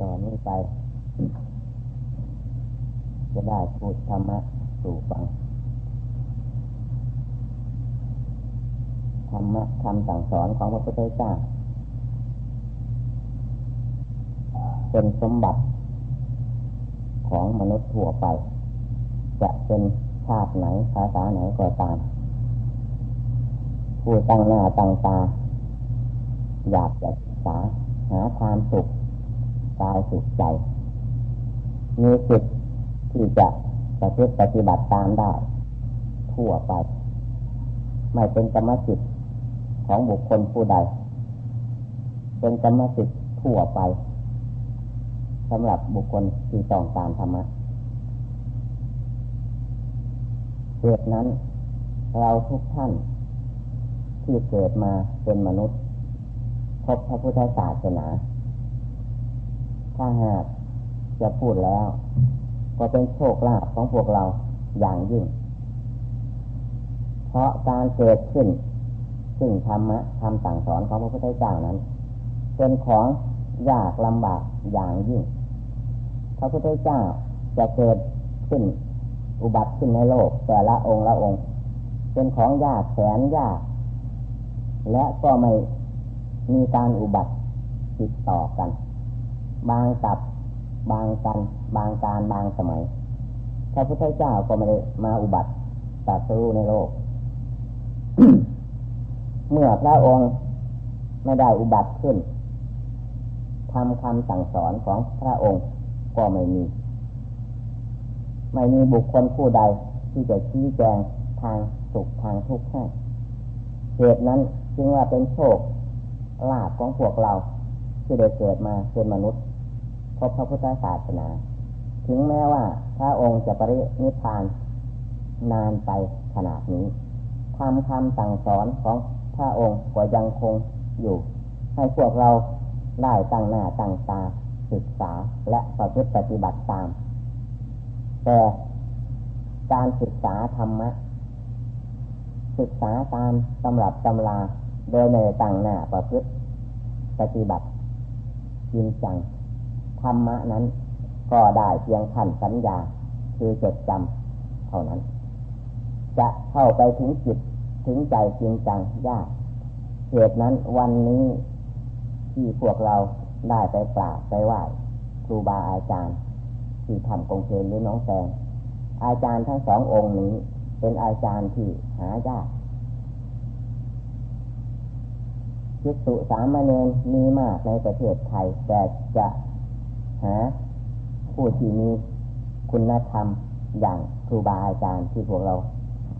ตอนนี้ไปจะได้พูดธรรมะสู่ฟังธรรมะคำสั่งสอนของพระพุทธเจ้าเป็นสมบัติของมนุษย์ทั่วไป จะเป็นชาติไหนภาษาไหนก็ตาม ผู้ตั้งหน้าตั้งตา อยากจะศึกษาหาความสุข กายสุขใจ มีสิทธิ์ที่จะประพฤติปฏิบัติตามได้ ทั่วไป ไม่เป็นกรรมสิทธิ์ของบุคคลผู้ใด เป็นกรรมสิทธิ์ทั่วไปสำหรับบุคคลที่ต้องการธรรมะเหตุนั้น เราทุกท่าน ที่เกิดมาเป็นมนุษย์พบพระพุทธศาสนา ถ้าหากจะพูดแล้ว ก็เป็นโชคลาภของพวกเราอย่างยิ่ง เพราะการเกิดขึ้น ซึ่งธรรมะคำสั่งสอนของพระพุทธเจ้านั้น เป็นของยากลำบากอย่างยิ่ง พระพุทธเจ้าจะเกิดขึ้นอุบัติขึ้นในโลก แต่ละองค์ละองค์ เป็นของยากแสนยาก และก็ไม่มีการอุบัติติดต่อกัน บางกับบางกัน บางการบางสมัยพระพุทธเจ้าก็ไม่ได้มาอุบัติตัดสู้ในโลก เมื่อพระองค์ไม่ได้อุบัติขึ้นทำคำสั่งสอนของพระองค์ก็ไม่มี ไม่มีบุคคลผู้ใดที่จะชี้แจงทางสุขทางทุกข์ให้เหตุนั้นจึงว่าเป็นโชคลาภของพวกเราที่ได้เกิดมาเป็นมนุษย์ พบพระพุทธศาสนา ถึงแม้ว่าพระองค์จะปรินิพานนานไปขนาดนี้ทำคำสั่งสอนของพระองค์ก็ยังคงอยู่ ให้พวกเราได้ตั้งหน้าตั้งตาศึกษาและประพฤติปฏิบัติตาม แต่การศึกษาธรรมะ ศึกษาตามตำรับตำราโดยในตั้งหน้าประพฤติปฏิบัติจริงจัง ธรรมะนั้น ก็ได้เพียงขั้นสัญญา คือจดจำเท่านั้น จะเข้าไปถึงจิตถึงใจจริงจังยากเหตุนั้นวันนี้ที่พวกเราได้ไปกราบไปไหว้ครูบาอาจารย์ ที่ทำกงเกนหรือน้องแตงอาจารย์ทั้งสององค์นี้ เป็นอาจารย์ที่หายากคิสุสามเณรมีมากในประเทศไทย แต่จะ หาผู้ที่มีคุณธรรมอย่างครูบาอาจารย์ที่พวกเรา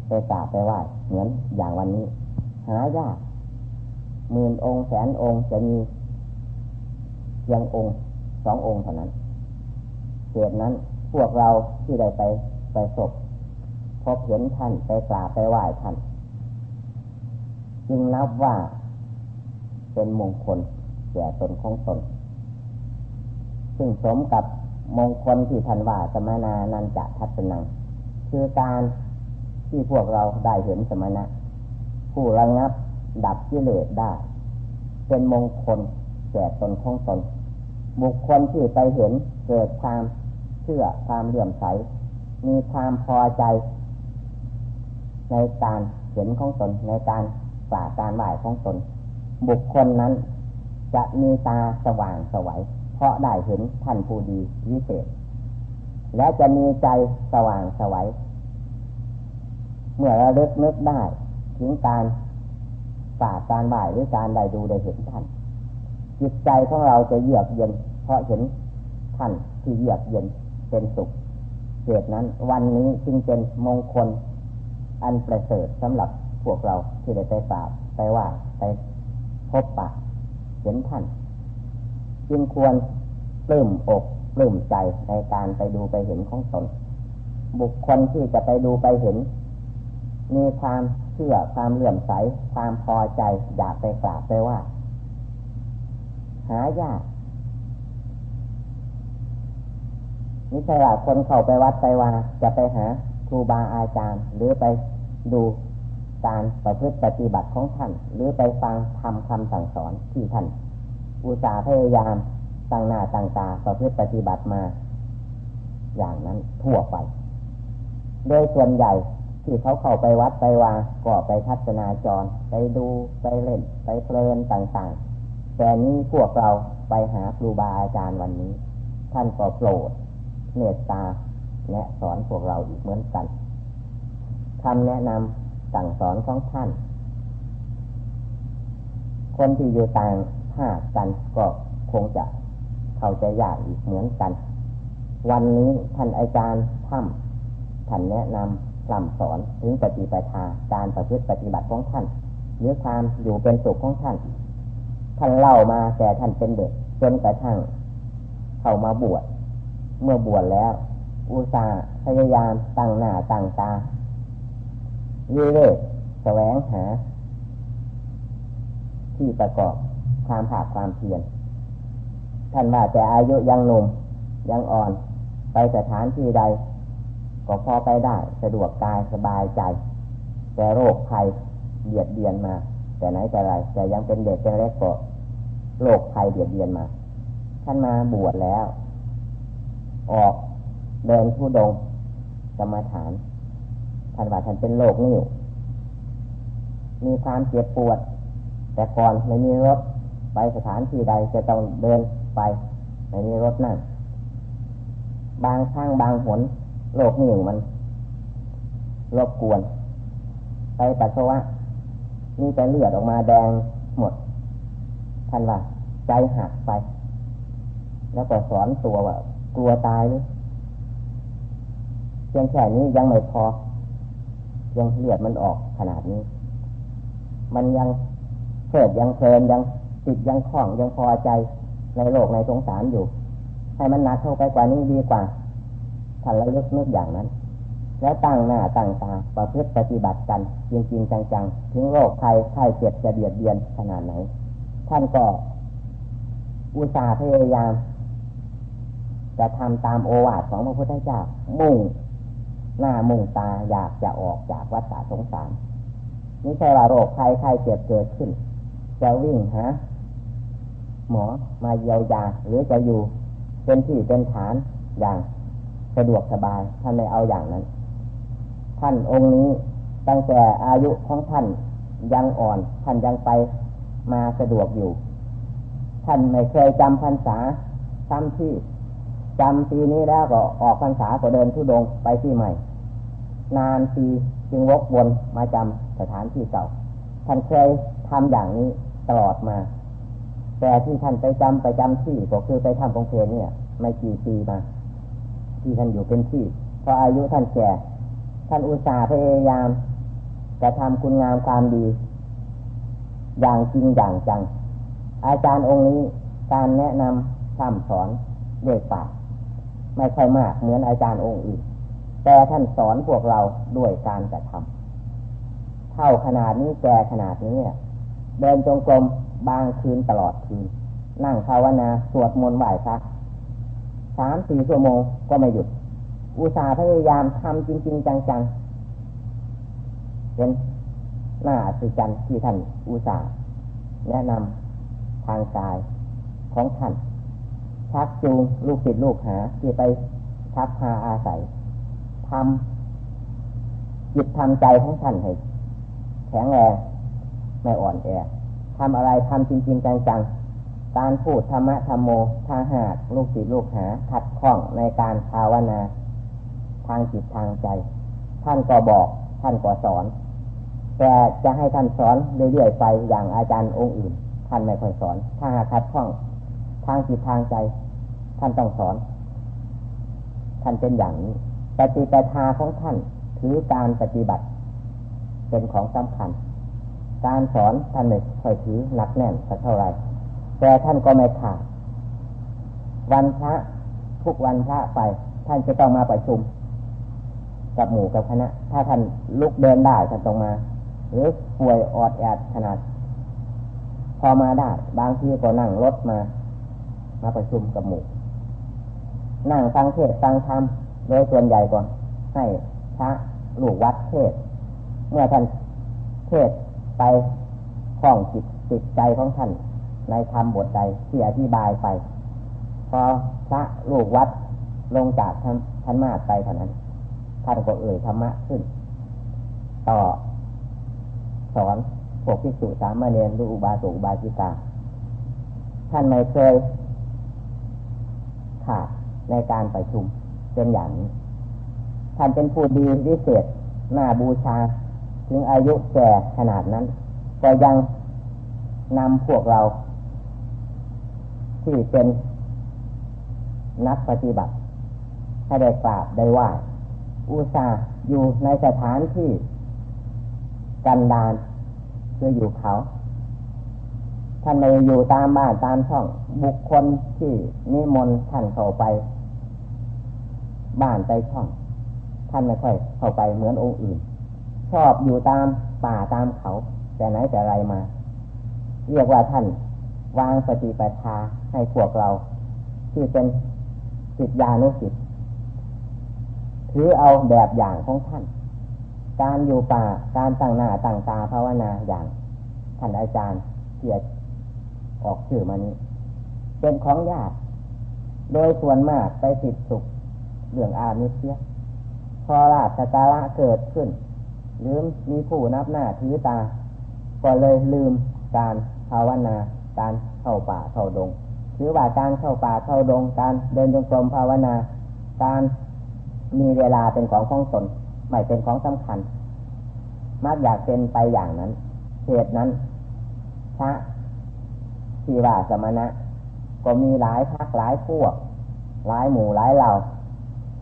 ไปกราบไปไหว้เหมือนอย่างวันนี้ หายากหมื่นองค์แสนองค์จะมีเพียงองค์สององค์เท่านั้นเหตุนั้นพวกเราที่ได้ไปไปศพพบเห็นท่านไปกราบไปไหว้ท่านจึงนับว่าเป็นมงคลแก่ตนของตน ซึ่งสมกับมงคลที่ทันว่าสมณานันจะทัศนัง คือการที่พวกเราได้เห็นสมณะ ผู้ระงับดับกิเลสได้ เป็นมงคลแก่ตนของตน บุคคลที่ไปเห็นเกิดความเชื่อความเลื่อมใส มีความพอใจ ในการเห็นของตนในการกราการไหวของตน บุคคลนั้นจะมีตาสว่างสวัย เพราะได้เห็นท่านผู้ดีวิเศษ และจะมีใจสว่างสวัยเมื่อเราเลิกนึกได้ ถึงการฝากการบ่ายหรือการใดดูได้เห็นท่าน จิตใจของเราจะเยือกเย็น เพราะเห็นท่านที่เยือกเย็นเป็นสุขเหตุนั้น วันนี้จึงเป็นมงคล อันประเสริฐสำหรับพวกเราที่ได้ไปฝากไปว่าไปพบปะเห็นท่าน จึงควรปลื้มอกปลื้มใจในการไปดูไปเห็นของตน บุคคลที่จะไปดูไปเห็น มีความเชื่อความเลื่อมใส ความพอใจอยากไปกราบไปว่า หายากนี่ใช่ว่าคนเข้าไปวัดไปว่าจะไปหาครูบาอาจารย์ หรือไปดูการประพฤติปฏิบัติของท่าน หรือไปฟังทำคำสั่งสอนที่ท่าน อุตสาห์พยายามตั้งหน้าตั้งตาประพฤติปฏิบัติมา อย่างนั้นทั่วไป โดยส่วนใหญ่ที่เขาเข้าไปวัดไปวาก็ไปทัศนาจร ไปดูไปเล่น ไปเพลินต่างๆ แต่นี้พวกเราไปหาครูบาอาจารย์วันนี้ ท่านก็โปรดเมตตาแนะสอนพวกเราอีกเหมือนกันคำแนะนำสั่งสอนของท่าน คนที่อยู่ต่าง ภากันก็คงจะเข้าใจยากอีกเหมือนกัน วันนี้ท่านอาจารย์ท่านท่านแนะนำคำสอนถึงปฏิปทาการประพฤติปฏิบัติของท่านหรือความอยู่เป็นสุขของท่าน ท่านเล่ามาแต่ท่านเป็นเด็กจนกระทั่งเข้ามาบวชเมื่อบวชแล้ว อุตส่าห์พยายามตั้งหน้าตั้งตาวิเวกแสวงหา ที่ประกอบ ความผาความเพียรท่านว่าแต่อายุยังหนุ่มยังอ่อน ไปสถานที่ใด ก็พอไปได้ สะดวกกายสบายใจ แต่โรคภัยเบียดเบียนมา แต่ไหนแต่ไรแต่ยังเป็นเด็กเป็นเล็กก็โรคภัยเบียดเบียนมา ท่านมาบวชแล้ว ออกเดินผู้ดงกรรมฐานท่านว่าท่านเป็นโรคนิ่วมีความเจ็บปวด แต่ก่อนไม่มีรถ ไปสถานที่ใดจะต้องเดินไปไม่มีรถนั่งบางข้างบางหนโรคนิ่วมันรบกวน ไปปัสสาวะมีแต่เลือดออกมาแดงหมดท่านว่าใจหักไป แล้วก็สอนตัวว่ากลัวตายเพียงแค่นี้ยังไม่พอ ยังเลือดมันออกขนาดนี้ มันยังเพิดยังเพลินยัง ติดยังคล่องยังพอใจในโลกในสงสารอยู่ ให้มันหนักเข้าไปกว่านี้ดีกว่าท่านระลึกนึกอย่างนั้น แล้วตั้งหน้าตั้งตาประพฤติปฏิบัติกัน จริงๆจังๆ ถึงโรคภัยไข้เจ็บจะเบียดเบียนขนาดไหน ท่านก็อุตส่าห์พยายามจะทำตามโอวาทของพระพุทธเจ้า มุ่ง หน้ามุ่งตาอยากจะออกจากวัฏสงสารนี่ใช่ว่าโรคภัยไข้เจ็บเกิดขึ้น จะวิ่งหา หมอมาเยียวยาหรือจะอยู่เป็นที่เป็นฐานอย่างสะดวกสบายท่านไม่เอาอย่างนั้น ท่านองค์นี้ตั้งแต่อายุของท่านยังอ่อน ท่านยังไปมาสะดวกอยู่ ท่านไม่เคยจำพรรษาซ้ำที่จำปีนี้แล้วก็ออกพรรษาก็เดินทุดงไปที่ใหม่ นานปีจึงวกวนมาจำสถานที่เก่า ท่านเคยทำอย่างนี้ตลอดมา แต่ที่ท่านไปจำไปจำที่ก็คือไปทำองเพลเนี่ย ไม่กี่ปีมา ที่ท่านอยู่เป็นที่พราะอายุท่านแก่ท่านอุตส่าห์พยายามจะทำคุณงามความดี อย่างจริงอย่างจัง อาจารย์องค์นี้การแนะนำคำสอนด้วยปากไม่ค่อยมากเหมือนอาจารย์องค์อื่นแต่ท่านสอนพวกเราด้วยการกระทำเท่าขนาดนี้แก่ขนาดนี้เดินจงกรม บางคืนตลอดคืน นั่งภาวนาสวดมนต์ไหว้พระสามสี่ชั่วโมงก็ไม่หยุด อุตส่าห์พยายามทำจริง ๆ จังๆเป็นหน้าอัศจรรย์ที่ท่านอุตส่าห์แนะนำทางกายของท่านชักจูงลูกศิษย์ลูกหาที่ไปชักพาอาศัยทำจิตทำใจของท่านให้แข็งแรงไม่อ่อนแอ ทำอะไรทำจริง ๆ จังๆ การพูดธรรมะธรรมโมทาหากลูกศิษย์ลูกหาขัดข้องในการภาวนา ทางจิตทางใจ ท่านก็บอกท่านก็สอน แต่จะให้ท่านสอนเรื่อยๆไปอย่างอาจารย์องค์อื่น ท่านไม่ค่อยสอน ถ้าหากขัดข้องทางจิตทางใจ ท่านต้องสอน ท่านเป็นอย่างนี้ปฏิปทาของท่านถือการปฏิบัติ เป็นของสำคัญ การสอนท่านไม่ค่อยถือหนักแน่นสักเท่าไหร่แต่ท่านก็ไม่ขาดวันพระทุกวันพระไป ท่านจะต้องมาประชุม กับหมู่กับคณะ ถ้าท่านลุกเดินได้ท่านต้องมา หรือป่วยออดแอดขนาด พอมาได้ บางทีก็นั่งรถมา มาประชุมกับหมู่ นั่งฟังเทศฟังธรรมโดยส่วนใหญ่ก่อนให้พระลูกวัดเทศ เมื่อท่านเทศ ไปคล้องจิตจิตใจของท่าน ในธรรมบทใดที่อธิบายไป พอพระลูกวัดลงจากท่านท่านมาไปเท่านั้น ท่านก็เอ่ยธรรมะขึ้น ต่อ สอนพวกพิสุสามเณรหรืออุบาสกอุบาสิกา ท่านไม่เคยขาดในการประชุมเป็นอย่างนี้ ท่านเป็นผู้ดีวิเศษหน้าบูชา ถึงอายุแก่ขนาดนั้น ก็ยังนำพวกเรา ที่เป็นนักปฏิบัติ ให้ได้กราบได้ไหว้อุตส่าห์อยู่ในสถานที่กันดานคืออยู่เขาท่านไม่อยู่ตามบ้านตามช่อง บุคคลที่นิมนต์ท่านเข้าไป บ้านไปช่อง ท่านไม่ค่อยเข้าไปเหมือนองค์อื่น ชอบอยู่ตามป่าตามเขา แต่ไหนแต่ไรมา เรียกว่าท่านวางปฏิปทาให้พวกเรา ที่เป็นสิทธิานุสิทธิ์ถือเอาแบบอย่างของท่าน การอยู่ป่าการตั้งหน้าตั้งตาภาวนาอย่างท่านอาจารย์เกียรติออกชื่อมานี้ เป็นของยาก โดยส่วนมากไปติดสุขเรื่องอามิเสียพอราชการะเกิดขึ้น ลืมมีผู้นับหน้าถือตา ก็เลยลืมการภาวนา การเข้าป่าเข้าดง ถือว่าการเข้าป่าเข้าดง การเดินจงกรมภาวนา การมีเวลาเป็นของของตนไม่เป็นของสำคัญมากอยากเป็นไปอย่างนั้นเหตุนั้น พระที่ว่าสมณะ ก็มีหลายพักหลายพวก หลายหมู่หลายเหล่า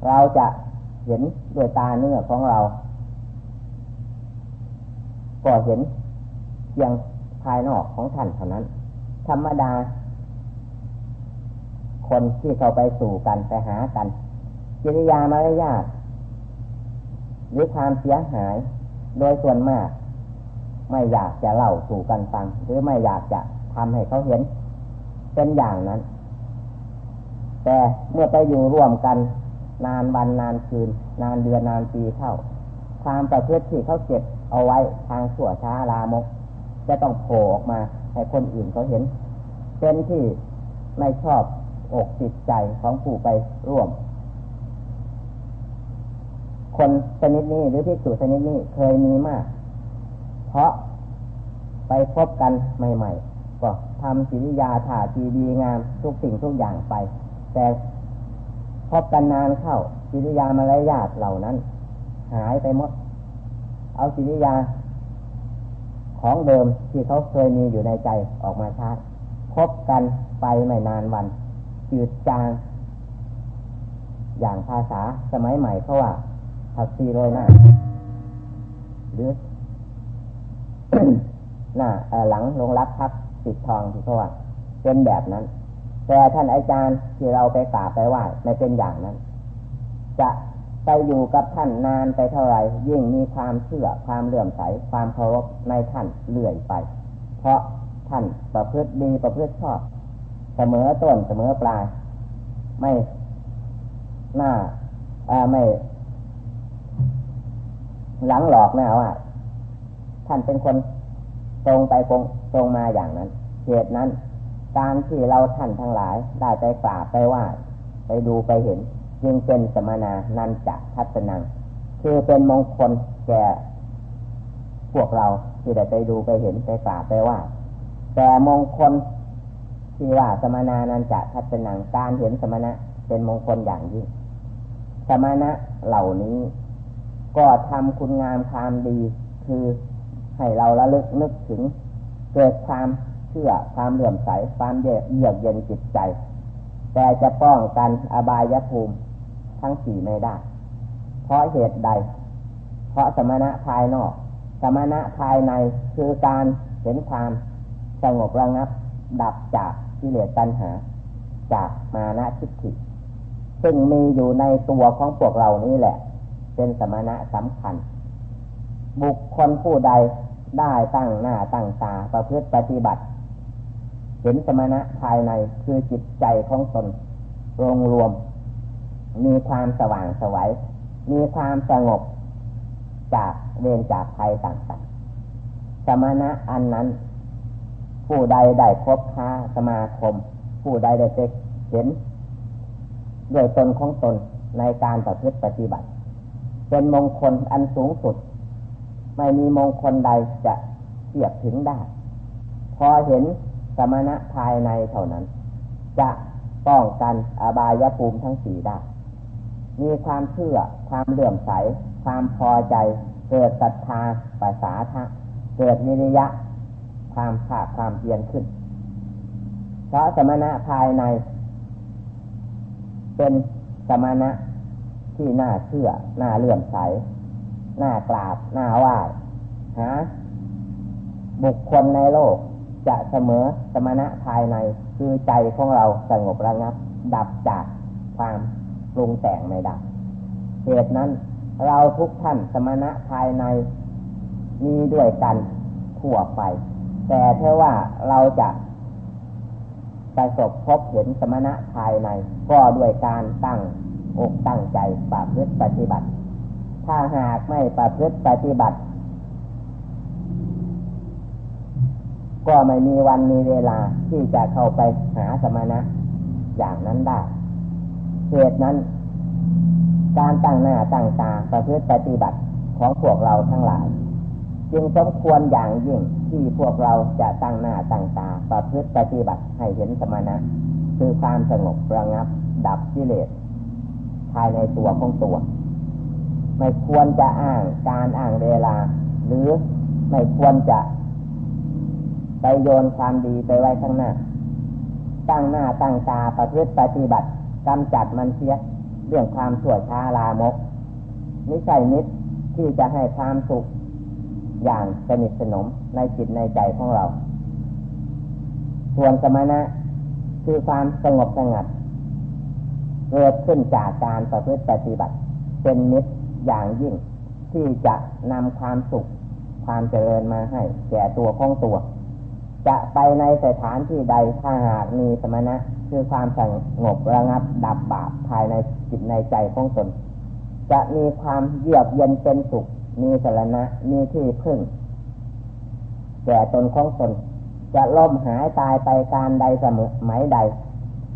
เราจะเห็นด้วยตาเนื้อของเรา ก็เห็นเพียงภายนอกของท่านเท่านั้น ธรรมดา คนที่เขาไปสู่กันไปหากัน กิริยามารยาทหรือความเสียหาย โดยส่วนมาก ไม่อยากจะเล่าสู่กันฟัง หรือไม่อยากจะทำให้เขาเห็น เป็นอย่างนั้น แต่เมื่อไปอยู่ร่วมกัน นานวันนานคืน นานเดือนนานปีเข้าความประพฤติที่เขาเก็บ เอาไว้ทางชั่วช้าลามก จะต้องโผล่ออกมาให้คนอื่นเขาเห็น เป็นที่ไม่ชอบอกจิตใจของผู้ไปร่วม คนชนิดนี้หรือที่สุชนิดนี้เคยมีมาก เพราะไปพบกันใหม่ ๆ ก็ทำสิริยาถ่าทีดีงามทุกสิ่งทุกอย่างไป แต่พบกันนานเข้าสิริยามารยาทเหล่านั้น หายไปหมด เอาสิริยา ของเดิมที่เขาเคยมีอยู่ในใจออกมาชาร์พบกันไปไม่นานวัน จืดจาง อย่างภาษาสมัยใหม่เขาว่าผักชีโรยหน้าหรือหน้าหลังลงรักทับติดทองที่เขาว่าเป็นแบบนั้น แต่ท่านอาจารย์ที่เราไปกราบไปไหว้ไม่เป็นอย่างนั้น จะ ไปอยู่กับท่านนานไปเท่าไหร่ยิ่งมีความเชื่อความเลื่อมใสความเคารพในท่านเลื่อยไป เพราะท่านประพฤติดีประพฤติชอบ เสมอต้นเสมอปลาย ไม่หน้าไม่หลังหลอกแม่ว่า ท่านเป็นคนตรงไปตรงตรงมาอย่างนั้นเหตุนั้น การที่เราท่านทั้งหลายได้ไปกราบไปว่า ไปดูไปเห็น จึงเป็นสมนานันจะทัศนังคือเป็นมงคลแก่พวกเราที่ได้ไปดูไปเห็นไปกราบไปว่า แต่มงคลที่ว่าสมนานันจะทัศนังการเห็นสมณะเป็นมงคลอย่างยิ่งสมณะเหล่านี้ ก็ทำคุณงามความดี คือให้เราระลึกนึกถึง เกิดความเชื่อความเลื่อมใสความเยือกเย็นจิตใจ แต่จะป้องกันอบายภูมิ ทั้งสี่ไม่ได้ เพราะเหตุใด เพราะสมณะภายนอก สมณะภายในคือการเห็นความสงบระงับ ดับจากกิเลสตัณหา จากมานะทิฏฐิซึ่งมีอยู่ในตัวของพวกเรานี้แหละ เป็นสมณะสำคัญ บุคคลผู้ใดได้ตั้งหน้าตั้งตาประพฤติปฏิบัติ เห็นสมณะภายในคือจิตใจของตนรวมรวม มีความสว่างสวัยมีความสงบจากเวรจากภัยต่างๆ สมณะอันนั้น ผู้ใดได้พบค้าสมาคม ผู้ใดได้เห็นด้วยตนของตนในการประพฤติปฏิบัติ เป็นมงคลอันสูงสุด ไม่มีมงคลใดจะเทียบถึงได้ พอเห็นสมณะภายในเท่านั้น จะป้องกันอบายภูมิทั้งสี่ได้ มีความเชื่อ ความเลื่อมใส ความพอใจ เกิดศรัทธาภาษาทะเกิดวิริยะ ความภาคความเพียรขึ้น เพราะสมณะภายใน เป็นสมณะที่น่าเชื่อ น่าเลื่อมใส น่ากราบ น่าไหว้หาบุคคลในโลกจะเสมอสมณะภายในคือใจของเราสงบระงับ ดับจากความ รุงแต่งไม่ได้เหตุนั้นเราทุกท่านสมณะภายในมีด้วยกันทั่วไป แต่เท่ว่าเราจะประสบพบเห็นสมณะภายใน ก็ด้วยการตั้งอกตั้งใจปฏิบัติปฏิบัติ ถ้าหากไม่ปฏิบัติปฏิบัติ ก็ไม่มีวันมีเวลาที่จะเข้าไปหาสมณะอย่างนั้นได้ เหตุนั้น การตั้งหน้าตั้งตาประพฤติปฏิบัติของพวกเราทั้งหลาย จึงสมควรอย่างยิ่งที่พวกเราจะตั้งหน้าตั้งตาประพฤติปฏิบัติให้เห็นสมณะ คือความสงบระงับ ดับกิเลสภายในตัวของตัว ไม่ควรจะอ้างการอ้างเวลา หรือไม่ควรจะไปโยนความดีไปไว้ข้างหน้า ตั้งหน้าตั้งตาประพฤติปฏิบัติ กำจัดมันเสียเรื่องความชั่วช้าลามก นิสัยนิดที่จะให้ความสุขอย่างสนิทสนมในจิตในใจของเรา ส่วนสมณะคือความสงบสงัดเกิดขึ้นจากการประพฤติปฏิบัติ เป็นนิดอย่างยิ่งที่จะนำความสุข ความเจริญมาให้แก่ตัวของตัว จะไปในสถานที่ใดถ้าหากมีสมณะ คือความสงบระงับดับบาปภายในจิตในใจของตน จะมีความเยือกเย็นเป็นสุข มีสรณะ มีที่พึ่งแก่ตนของตน จะล่มหายตายไปการใดเสมอไหมใด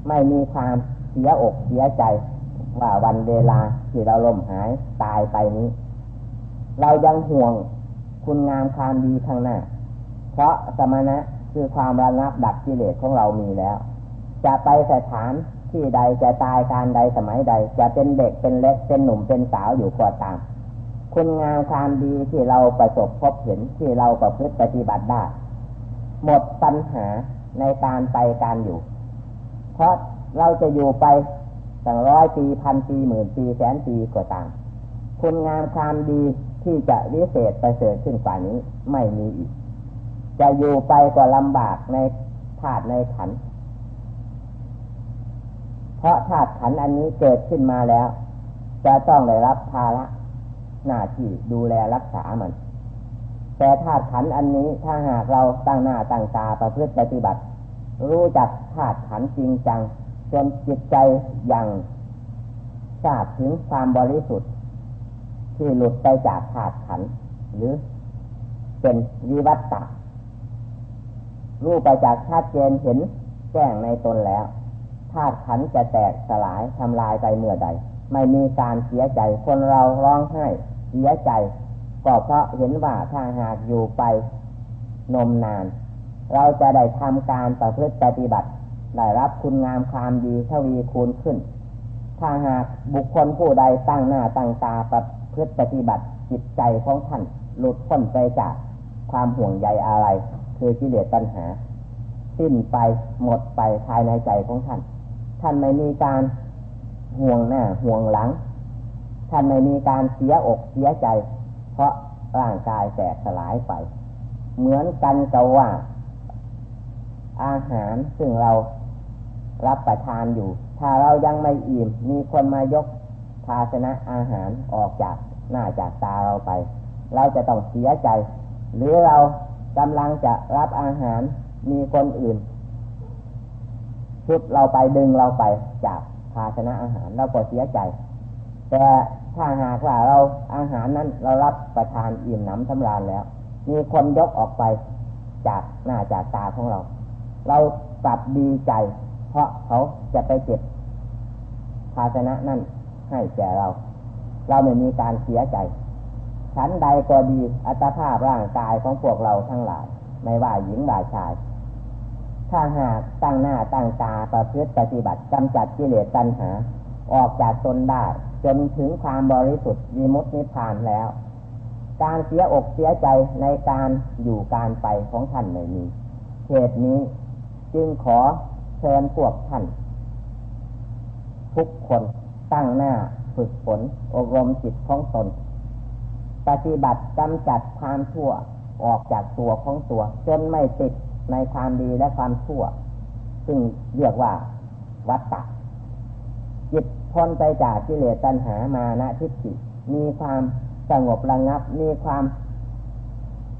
ไม่มีความเสียอกเสียใจ ว่าวันเวลาที่เราล่มหายตายไปนี้ เรายังห่วงคุณงามความดีข้างหน้า เพราะสมณะคือความระงับดับกิเลสของเรามีแล้ว จะไปสถานที่ใดจะตายการใดสมัยใด จะเป็นเด็กเป็นเล็กเป็นหนุ่มเป็นสาวอยู่ก็ตาม คุณงามความดีที่เราประสบพบเห็นที่เราประพฤติปฏิบัติได้หมดปัญหาในการไปการอยู่ เพราะเราจะอยู่ไปตั้งร้อยปีพันปีหมื่นปีแสนปีก็ตาม คุณงามความดีที่จะวิเศษไปเสริฐขึ้นกว่านี้ไม่มีอีก จะอยู่ไปก็ลำบากในธาตุในขัน เพราะธาตุขันอันนี้เกิดขึ้นมาแล้ว จะต้องได้รับภาระหน้าที่ดูแลรักษามัน แต่ธาตุขันอันนี้ถ้าหากเราตั้งหน้าตั้งตาประพฤติปฏิบัติ รู้จักธาตุขันจริงจังจนจิตใจอย่างทราบถึงความบริสุทธิ์ ที่หลุดไปจากธาตุขันหรือเป็นวิวัตตารู้ไปจากชัดเจนเห็นแจ้งในตนแล้ว ธาตุขันจะแตกสลายทำลายไปเมื่อใด ไม่มีการเสียใจ คนเราร้องไห้เสียใจ ก็เพราะเห็นว่าถ้าหากอยู่ไปนมนาน เราจะได้ทำการประพฤติปฏิบัติ ได้รับคุณงามความดีทวีคูณขึ้น ถ้าหากบุคคลผู้ใดตั้งหน้าตั้งตาประพฤติปฏิบัติจิตใจของท่านหลุดพ้นไปจากความห่วงใยอะไร คือกิเลสตัณหา สิ้นไปหมดไปภายในใจของท่าน ท่านไม่มีการห่วงหน้าห่วงหลัง ท่านไม่มีการเสียอกเสียใจ เพราะร่างกายแตกสลายไป เหมือนกันกับว่า อาหารซึ่งเรารับประทานอยู่ ถ้าเรายังไม่อิ่ม มีคนมายกภาชนะอาหารออกจากหน้าจากตาเราไป เราจะต้องเสียใจ หรือเรากำลังจะรับอาหารมีคนอื่น ชุดเราไปดึงเราไปจากภาชนะอาหารเราก็เสียใจ แต่ถ้าหากว่าเราอาหารนั้นเรารับประทานอิ่มหนำสำราญแล้ว มีคนยกออกไปจากหน้าจากตาของเรา เรากลับดีใจ เพราะเขาจะไปเจ็บภาชนะนั่นให้แก่เรา เราไม่มีการเสียใจชั้นใดก็ดีอัตภาพร่างกายของพวกเราทั้งหลาย ไม่ว่าหญิงบ่าชาย ถ้าหากตั้งหน้าตั้งตาประพฤติปฏิบัติกำจัดกิเลสตัณหา ออกจากตนได้ จนถึงความบริสุทธิ์วิมุตตินิพพานแล้ว การเสียอกเสียใจในการอยู่การไปของท่านไม่มีเหตุนี้จึงขอเชิญพวกท่าน ทุกคนตั้งหน้าฝึกฝนอบรมจิตของตน ปฏิบัติกำจัดความชั่วออกจากตัวของตัว จนไม่ติด ในความดีและความชั่ว ซึ่งเรียกว่าวัตตะจิตพ้นไปจากกิเลสตัณหามานะทิฏฐิมีความสงบระงับ มีความ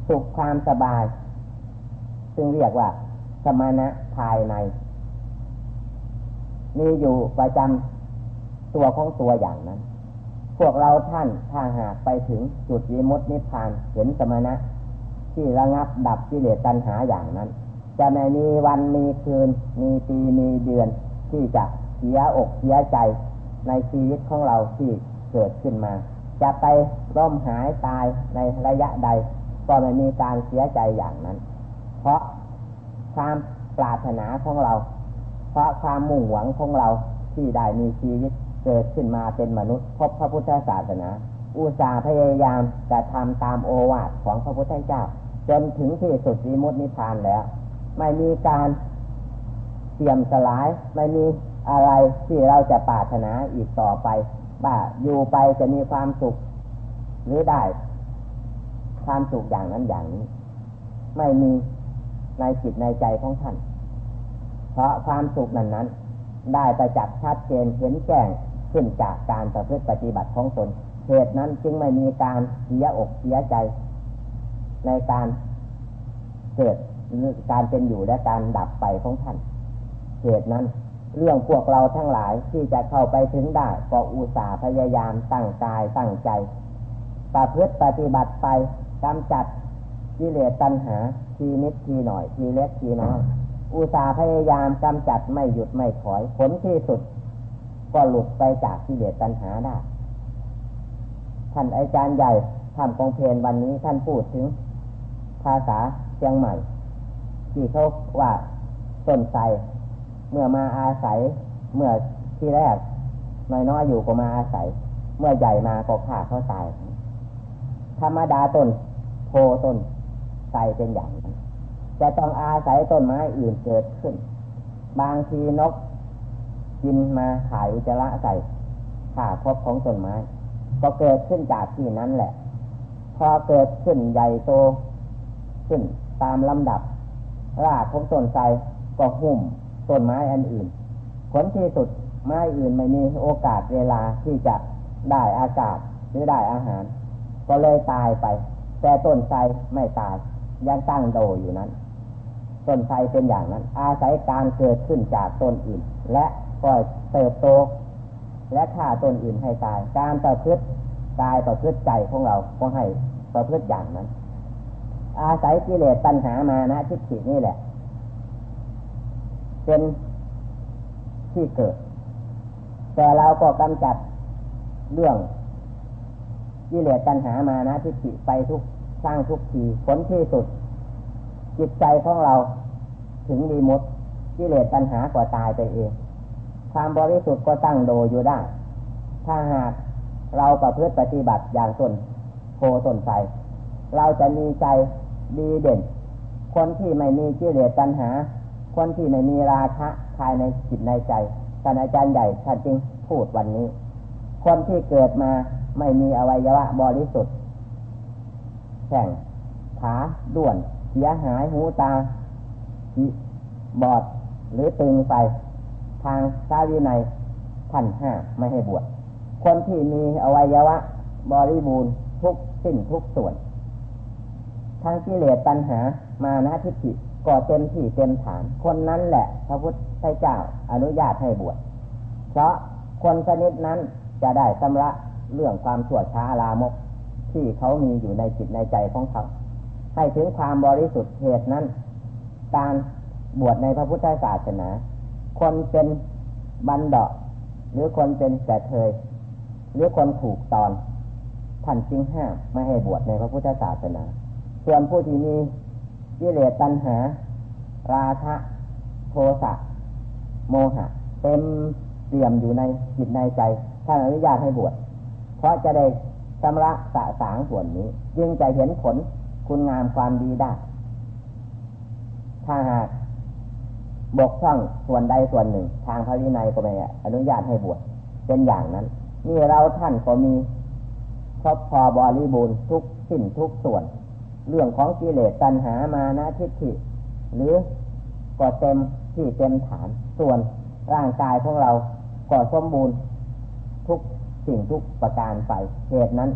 สุขความสบาย ซึ่งเรียกว่า สมณะภายใน มีอยู่ประจำตัวของตัวอย่างนั้น พวกเราท่านถ้าหากไปถึงจุดวิมุตตินิพพานเห็นสมณะ ที่ระงับดับกิเลสตัณหาอย่างนั้น จะไม่มีวันมีคืน มีปีมีเดือน ที่จะเสียอกเสียใจในชีวิตของเราที่เกิดขึ้นมา จะไปร่มหายตายในระยะใด ก็ไม่มีการเสียใจอย่างนั้น เพราะความปรารถนาของเรา เพราะความมุ่งหวังของเราที่ได้มีชีวิตเกิดขึ้นมาเป็นมนุษย์พบพระพุทธศาสนา อุตสาห์พยายามจะทำตามโอวาทของพระพุทธเจ้า จนถึงที่สุดวิมุตตินิพพานแล้ว ไม่มีการเสี่ยมสลาย ไม่มีอะไรที่เราจะปรารถนาอีกต่อไปว่าอยู่ไปจะมีความสุข หรือได้ ความสุขอย่างนั้นอย่างนี้ ไม่มีในจิตในใจของท่าน เพราะความสุขนั้นนั้น ได้ประจักษ์ชัดเจนเห็นแจ้งขึ้นจากการประพฤติปฏิบัติของตนเหตุนั้นจึงไม่มีการเสียอกเสียใจ ในการเกิดการเป็นอยู่และการดับไปของท่านเหตุนั้น เรื่องพวกเราทั้งหลายที่จะเข้าไปถึงได้ก็อุตส่าห์พยายามตั้งกายตั้งใจประพฤติปฏิบัติไปกำจัดกิเลสตัณหา ทีนิดทีหน่อย ทีเล็กทีน้อยอุตส่าห์พยายามกำจัดไม่หยุดไม่ถอย ผลที่สุด ก็หลุดไปจากกิเลสตัณหาได้ ท่านอาจารย์ใหญ่ทำกองเพลนวันนี้ท่านพูดถึง ภาษาเชียงใหม่ ที่เขาว่าต้นไทรเมื่อมาอาศัย เมื่อที่แรกน้อยๆอยู่ก็มาอาศัย เมื่อใหญ่มาก็ฆ่าเขาตายธรรมดาต้นโพต้นไทรเป็นอย่างนั้นจะต้องอาศัยต้นไม้อื่นเกิดขึ้น บางทีนกกินมาถ่ายอุจจาระใส่ข่าพบของต้นไม้ ก็เกิดขึ้นจากที่นั้นแหละ พอเกิดขึ้นใหญ่โต ขึ้นตามลำดับรากของต้นไทรก็หุ่มต้นไม้อันอื่น ผลที่สุดไม้อื่นไม่มีโอกาสเวลาที่จะได้อากาศหรือได้อาหาร ก็เลยตายไป แต่ต้นไทรไม่ตายยังตั้งโดอยู่นั้น ต้นไทรเป็นอย่างนั้น อาศัยการเกิดขึ้นจากต้นอื่น และปล่อยเติบโต และฆ่าต้นอื่นให้ตาย การประพฤติกายประพฤติใจของเราก็ให้ประพฤติอย่างนั้น อาศัยกิเลสตัณหามานะทิฏฐินี่แหละ เป็นที่เกิด แต่เราก็กำจัดเรื่องกิเลสตัณหามานะทิฏฐิไปทุกสร้างทุกทีผลที่สุด จิตใจของเราถึงดีมดกิเลสตัณหากว่าตายไปเอง ความบริสุทธิ์ก็ตั้งโดอยู่ได้ ถ้าหากเราประพฤติปฏิบัติอย่างต้นโพต้นไทรเราจะมีใจ ดีเด่น คนที่ไม่มีกิเลสตัณหา คนที่ไม่มีราคะภายในจิตในใจท่านอาจารย์ใหญ่ท่านจึงพูดวันนี้ คนที่เกิดมาไม่มีอวัยวะบริสุทธิ์แข่งขาด้วนเสียหายหูตาบอดหรือตึงไป ทางสาวินัยท่านห้าไม่ให้บวชคนที่มีอวัยวะ บริบูรณ์ทุกสิ้นทุกส่วน ทางกิเลสตัณหา มานะทิฏฐิก็เต็มที่เต็มฐาน คนนั้นแหละ พระพุทธเจ้าอนุญาตให้บวช เพราะคนชนิดนั้นจะได้ชำระเรื่องความชั่วช้าลามก ที่เขามีอยู่ในจิตในใจของเขา ให้ถึงความบริสุทธิ์เหตุนั้น การบวชในพระพุทธศาสนา คนเป็นบันดาหรือคนเป็นแต่เทยหรือคนถูกตอนท่านจึงห้ามไม่ให้บวชในพระพุทธศาสนา ส่วนผู้ที่มีกิเลสตัณหา ราคะโทสะโมหะเต็มเตรียมอยู่ในจิตในใจท่านอนุญาตให้บวชเพราะจะได้ชำระสะสางส่วนนี้ จึงจะเห็นผลคุณงามความดีได้ ถ้าหากบกพร่องส่วนใดส่วนหนึ่ง ทางพระวินัยก็ไม่อนุญาตให้บวชเป็นอย่างนั้น นี่เราท่านก็มีครบพอบริบูรณ์ทุกสิ่งทุกส่วน เรื่องของกิเลสตัณหามานะทิฏฐิหรือก็เต็มที่เต็มฐาน ส่วนร่างกายของเราก็สมบูรณ์ทุกสิ่งทุกประการไปเหตุนั้น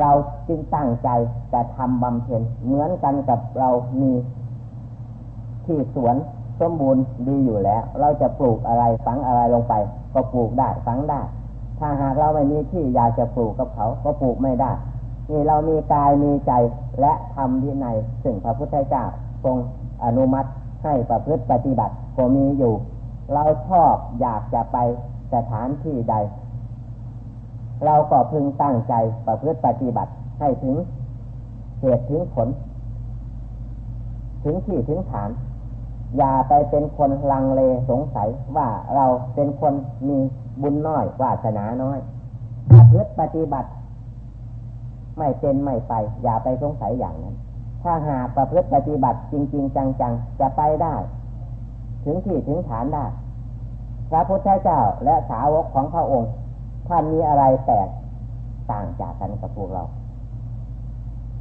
เราจึงตั้งใจจะทำบำเพ็ญเหมือนกันกับเรามีที่สวนสมบูรณ์ดีอยู่แล้ว เราจะปลูกอะไรฝังอะไรลงไป ก็ปลูกได้ฝังได้ ถ้าหากเราไม่มีที่อยากจะปลูกกับเขา ก็ปลูกไม่ได้ นี่เรามีกายมีใจและทำที่ในซึ่งพระพุทธเจ้าทรงอนุมัติให้ประพฤติปฏิบัติก็มีอยู่ เราชอบอยากจะไปสถานที่ใด เราก็พึงตั้งใจประพฤติปฏิบัติให้ถึงเหตุถึงผล ถึงที่ถึงฐาน อย่าไปเป็นคนลังเลสงสัยว่าเราเป็นคนมีบุญน้อยวาสนาน้อยประพฤติปฏิบัติ ไม่เป็นไม่ไป อย่าไปสงสัยอย่างนั้น ถ้าหากประพฤติปฏิบัติจริง ๆ จังๆ จะไปได้ ถึงที่ถึงฐานได้พระพุทธเจ้าและสาวกของพระองค์ ท่านมีอะไรแตกต่างจากกันกับพวกเรา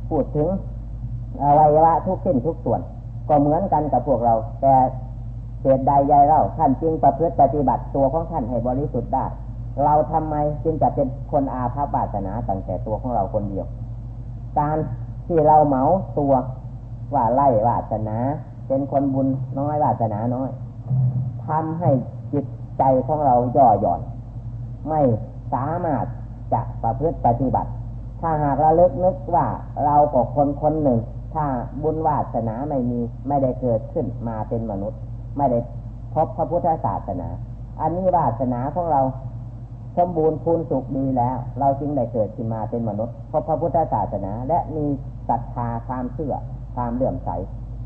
พูดถึงอวัยวะทุกสิ้นทุกส่วน ก็เหมือนกันกับพวกเรา แต่เหตุใดยายเล่าท่านจึงประพฤติปฏิบัติตัวของท่านให้บริสุทธิ์ได้ เราทำไมจึงจะเป็นคนอาภัพบาสนาตั้งแต่ตัวของเราคนเดียว การที่เราเหมาตัวว่าไล่วาสนา เป็นคนบุญน้อยวาสนาน้อยทำให้จิตใจของเราย่อหย่อน ไม่สามารถจะประพฤติปฏิบัติ ถ้าหากเราเลิกนึกว่าเราก็คนคนหนึ่ง ถ้าบุญวาสนาไม่มีไม่ได้เกิดขึ้นมาเป็นมนุษย์ ไม่ได้พบพระพุทธศาสนา อันนี้วาสนาของเรา สมบูรณ์พูนสุขดีแล้ว เราจึงได้เกิดขึ้นมาเป็นมนุษย์เพบพระพุทธศาสนา และมีศรัทธาความเชื่อความเลื่อมใส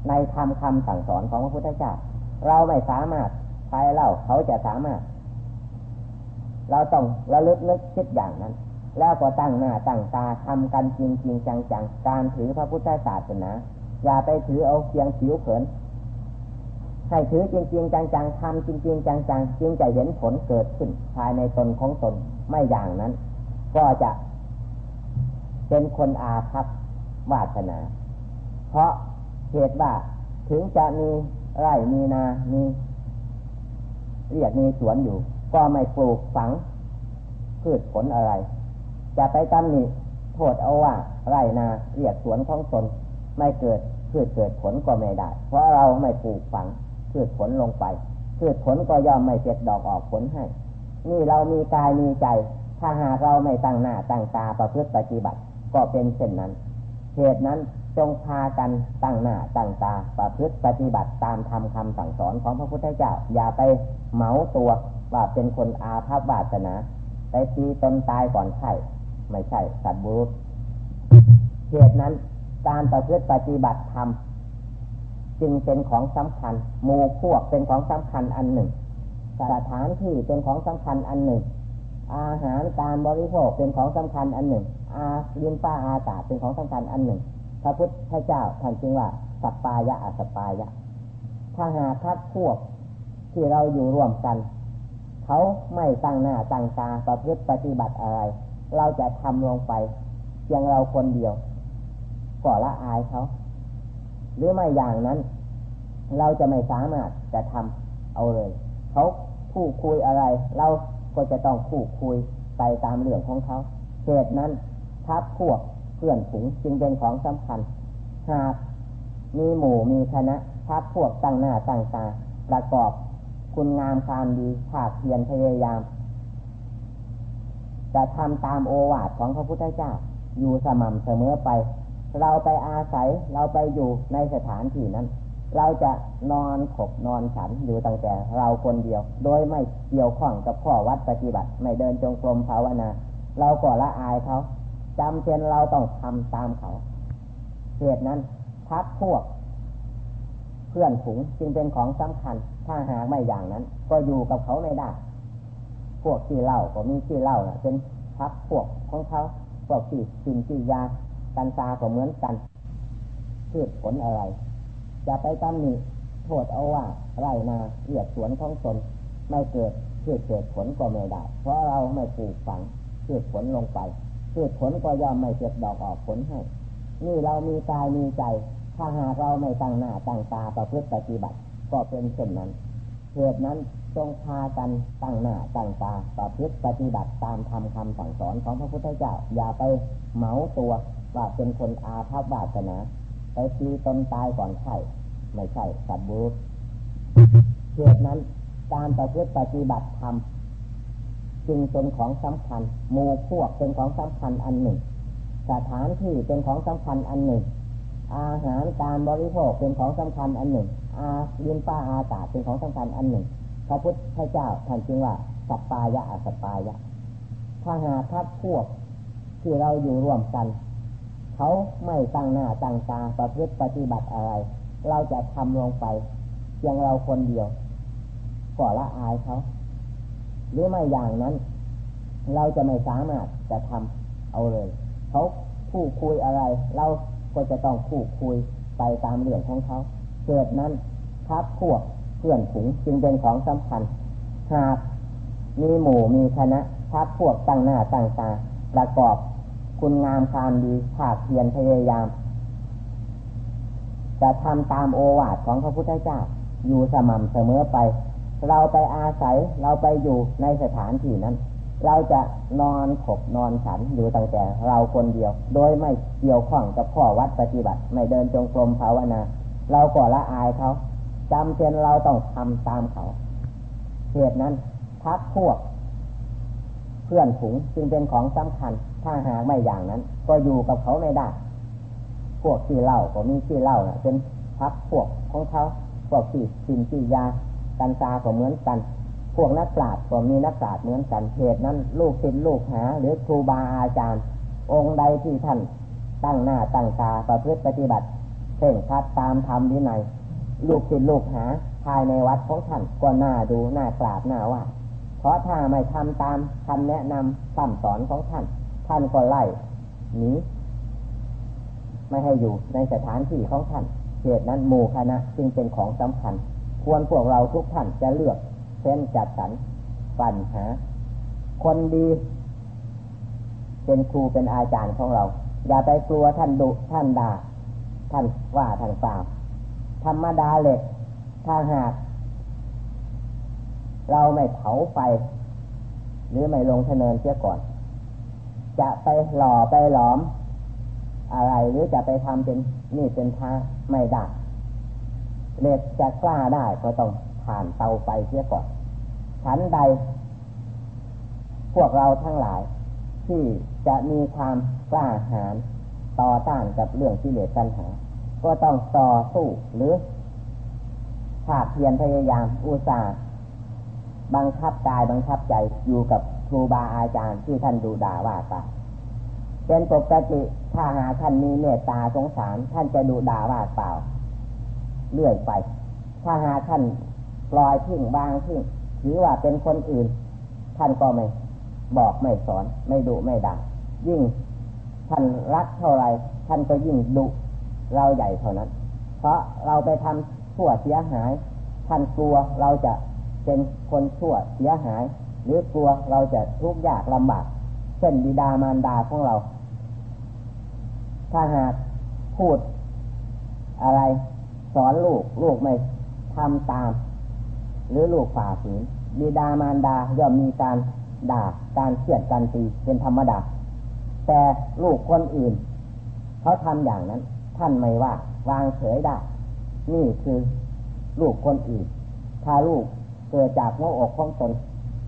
ในธรรมคำสั่งสอนของพระพุทธเจ้า เราไม่สามารถใครเล่าเขาจะสามารถ เราต้องระลึกนึกคิดอย่างนั้น แล้วก็ตั้งหน้าตั้งตาทำกันจริงจริงจังจังการถือพระพุทธศาสนา อย่าไปถือเอาเพียงผิวเผิน ให้ถือจริงจริงจังจังทำจริงจริงจังจังจึงจะเห็นผลเกิดขึ้นภายในตนของตนไม่อย่างนั้น ก็จะเป็นคนอาภัพวาสนา เพราะเหตุว่าถึงจะมีไร่มีนา มีเรียกมีสวนอยู่ ก็ไม่ปลูกฝังพืชผลอะไร จะไปตำหนิโทษเอาว่าไรนาเรียกสวนของตนไม่เกิดพืชเกิดผลก็ไม่ได้ เพราะเราไม่ปลูกฝัง พืชผลลงไปพืชผลก็ย่อมไม่เจ็ดดอกออกผลให้ นี่เรามีกายมีใจ ถ้าหากเราไม่ตั้งหน้าตั้งตาประพฤติปฏิบัติ ก็เป็นเช่นนั้น เหตุนั้นจงพากันตั้งหน้าตั้งตาประพฤติปฏิบัติตามธรรมคำสั่งสอนของพระพุทธเจ้า อย่าไปเหมาตัวว่าเป็นคนอาภัพบาสนาไปตีตนตายก่อนไข่ไม่ใช่สัตว์บุรุษเหตุนั้นการประพฤติปฏิบัติธรรม จึงเป็นของสำคัญหมู่พวกเป็นของสำคัญอันหนึ่งสถานที่เป็นของสำคัญอันหนึ่ง อาหารการบริโภคเป็นของสำคัญอันหนึ่ง อาลินป้าอากาเป็นของสำคัญอันหนึ่ง พระพุทธเจ้าท่านจึงว่าสัปปายะอสปายะ ถ้าหาพักพวกที่เราอยู่ร่วมกัน เขาไม่ตั้งหน้าตั้งตาประพฤติปฏิบัติอะไร เราจะทำลงไปเพียงเราคนเดียวก็ละอายเขา หรือไม่อย่างนั้น เราจะไม่สามารถจะทำเอาเลยเขาคู่คุยอะไร เราก็จะต้องคู่คุยไปตามเรื่องของเขาเหตุนั้นทับพวกเพื่อนฝูงจึงเป็นของสำคัญ หากมีหมู่มีคณะทับพวกตั้งหน้าตั้งตาประกอบคุณงามความดีภาคเพียรพยายามจะทำตามโอวาทของพระพุทธเจ้า อยู่สม่ำเสมอไป เราไปอาศัยเราไปอยู่ในสถานที่นั้น เราจะนอนขบนอนฉันอยู่ตั้งแต่เราคนเดียว โดยไม่เกี่ยวข้องกับข้อวัดปฏิบัติ ไม่เดินจงกรมภาวนา เราก็ละอายเขาจำเป็นเราต้องทำตามเขาเหตุนั้นพักพวก เพื่อนถุงจึงเป็นของสำคัญ ถ้าหากไม่อย่างนั้น ก็อยู่กับเขาไม่ได้ พวกที่เล่าก็มีที่เล่าเป็นพักพวกของเขาพวกที่กินที่ยา กันตาก็เหมือนกันพืชผลอะไร จะไปตำหนิโทษเอาว่าไรนาเรียกสวนของตนไม่เกิดพืชเกิดผลก็ไม่ได้ เพราะเราไม่ปลูกฝังพืชผลลงไปพืชผลก็ย่อมไม่เกิดดอกออกผลให้ นี่เรามีกายมีใจ ถ้าหากเราไม่ตั้งหน้าตั้งตาประพฤติปฏิบัติ ก็เป็นเช่นนั้นเหตุนั้นจงพากันตั้งหน้าตั้งตาประพฤติปฏิบัติตามธรรมคำสั่งสอนของพระพุทธเจ้า อย่าไปเหมาตัว ว่าเป็นคนอาภัพบาสนาไปตีตนตายก่อนไข่ไม่ใช่สัตบุรุษเหตุนั้นการประพฤติปฏิบัติธรรมจึงเป็นของสำคัญหมู่พวกเป็นของสำคัญอันหนึ่ง สถานที่เป็นของสำคัญอันหนึ่ง อาหารการบริโภคเป็นของสำคัญอันหนึ่ง อายินป้าอากาศเป็นของสำคัญอันหนึ่ง พระพุทธเจ้าท่านจึงว่าสัปปายะอสัปปายะถ้าหาทัพพวกที่เราอยู่ร่วมกัน เขาไม่ตั้งหน้าตั้งตาประพฤติปฏิบัติอะไร เราจะทำลงไปเพียงเราคนเดียวก่อละอายเขาหรือไม่อย่างนั้น เราจะไม่สามารถจะทำเอาเลยเขาคู่คุยอะไร เราก็จะต้องคู่คุยไปตามเรื่องของเขาเกิดนั้นทับพวกเพื่อนถุงจึงเป็นของสำคัญหากมีหมู่มีคณะทับพวกตั้งหน้าตั้งตาประกอบ คุณงามความดีภาคเพียรพยายาม จะทำตามโอวาทของพระพุทธเจ้า อยู่สม่ำเสมอไป เราไปอาศัยเราไปอยู่ในสถานที่นั้น เราจะนอนขบนอนฉันอยู่ตั้งแต่เราคนเดียว โดยไม่เกี่ยวข้องกับข้อวัดปฏิบัติ ไม่เดินจงกรมภาวนา เราก็ละอายเขาจำเป็นเราต้องทำตามเขาเหตุนั้นพักพวก เพื่อนฝูงจึงเป็นของสำคัญ ถ้าหากไม่อย่างนั้น ก็อยู่กับเขาไม่ได้ พวกที่เล่าก็มีที่เล่านะเป็นพักพวกของเขาพวกที่กินที่ยากันตาก็เหมือนกัน พวกนักปราชญ์ก็มีนักปราชญ์เหมือนกันเหตุนั้น ลูกศิษย์ลูกหา หรือครูบาอาจารย์ องค์ใดที่ท่านตั้งหน้าตั้งตาประพฤติปฏิบัติเพ่งคัดตามธรรมวินัยลูกศิษย์ลูกหาภายในวัดของท่านก็น่าดูน่ากราบน่าว่า เพราะถ้าไม่ทำตามคำแนะนำคำสอนของท่าน ท่านก็ไล่หนีไม่ให้อยู่ในสถานที่ของท่านเหตุนั้นหมู่คณะจึงเป็นของสำคัญ ควรพวกเราทุกท่านจะเลือกเช่นจัดสรรปัญหา คนดี เป็นครูเป็นอาจารย์ของเรา อย่าไปกลัวท่านดุท่านด่าท่านว่าท่านเปล่าธรรมดาเหล็กถ้าหาก เราไม่เผาไฟหรือไม่ลงทะเนินเสียก่อน จะไปหล่อไปหลอม อะไรหรือจะไปทำเป็นนี่เป็นท่าไม่ได้เหล็กจะกล้าได้ก็ต้องผ่านเตาไฟเสียก่อนชั้นใด พวกเราทั้งหลาย ที่จะมีความกล้าหาญต่อต้านกับเรื่องที่เหลือปัญหา ก็ต้องต่อสู้หรือภาคเพียรพยายามอุตส่าห์บังคับกายบังคับใจอยู่กับ รูบาอาจารย์ที่ท่านดูด่าว่าตาเป็นปกติถ้าหาท่านมีเมตตาสงสาร ท่านจะดูด่าว่าเปล่า เลื่อยไป ถ้าหาท่านปล่อยทิ้งบางทิ้งหรือว่าเป็นคนอื่น ท่านก็ไม่บอกไม่สอน ไม่ดุไม่ด่ายิ่งท่านรักเท่าไรท่านก็ยิ่งดุเราใหญ่เท่านั้น เพราะเราไปทำชั่วเสียหาย ท่านกลัวเราจะเป็นคนชั่วเสียหาย หรือกลัวเราจะทุกข์ยากลำบากเช่นบิดามารดาของเรา ถ้าหากพูดอะไร สอนลูก ลูกไม่ทำตาม หรือลูกฝ่าฝืนบิดามารดาย่อมมีการด่าการเสียดการตีเป็นธรรมดา แต่ลูกคนอื่น เขาทำอย่างนั้น ท่านไม่ว่าวางเฉยได้ นี่คือลูกคนอื่น ถ้าลูกเกิดจากหัวอกของตน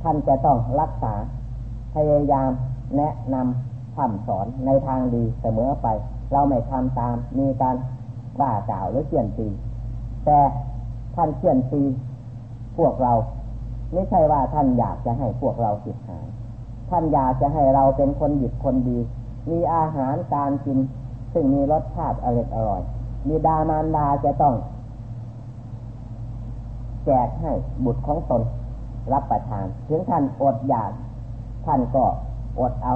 ท่านจะต้องรักษา พยายามแนะนำคำสอนในทางดีเสมอไป เราไม่ทำตามมีการว่าก่าวหรือเปลี่ยนตี แต่ท่านเขียนตีพวกเรา ไม่ใช่ว่าท่านอยากจะให้พวกเราติดหายท่านอยากจะให้เราเป็นคนหยิบคนดี มีอาหารการกิน ซึ่งมีรสชาติอร่อยอร่อย มีดามานดาจะต้อง แจกให้บุตรของตน รับประทาน ถึงท่านอดอยาก ท่านก็อดเอา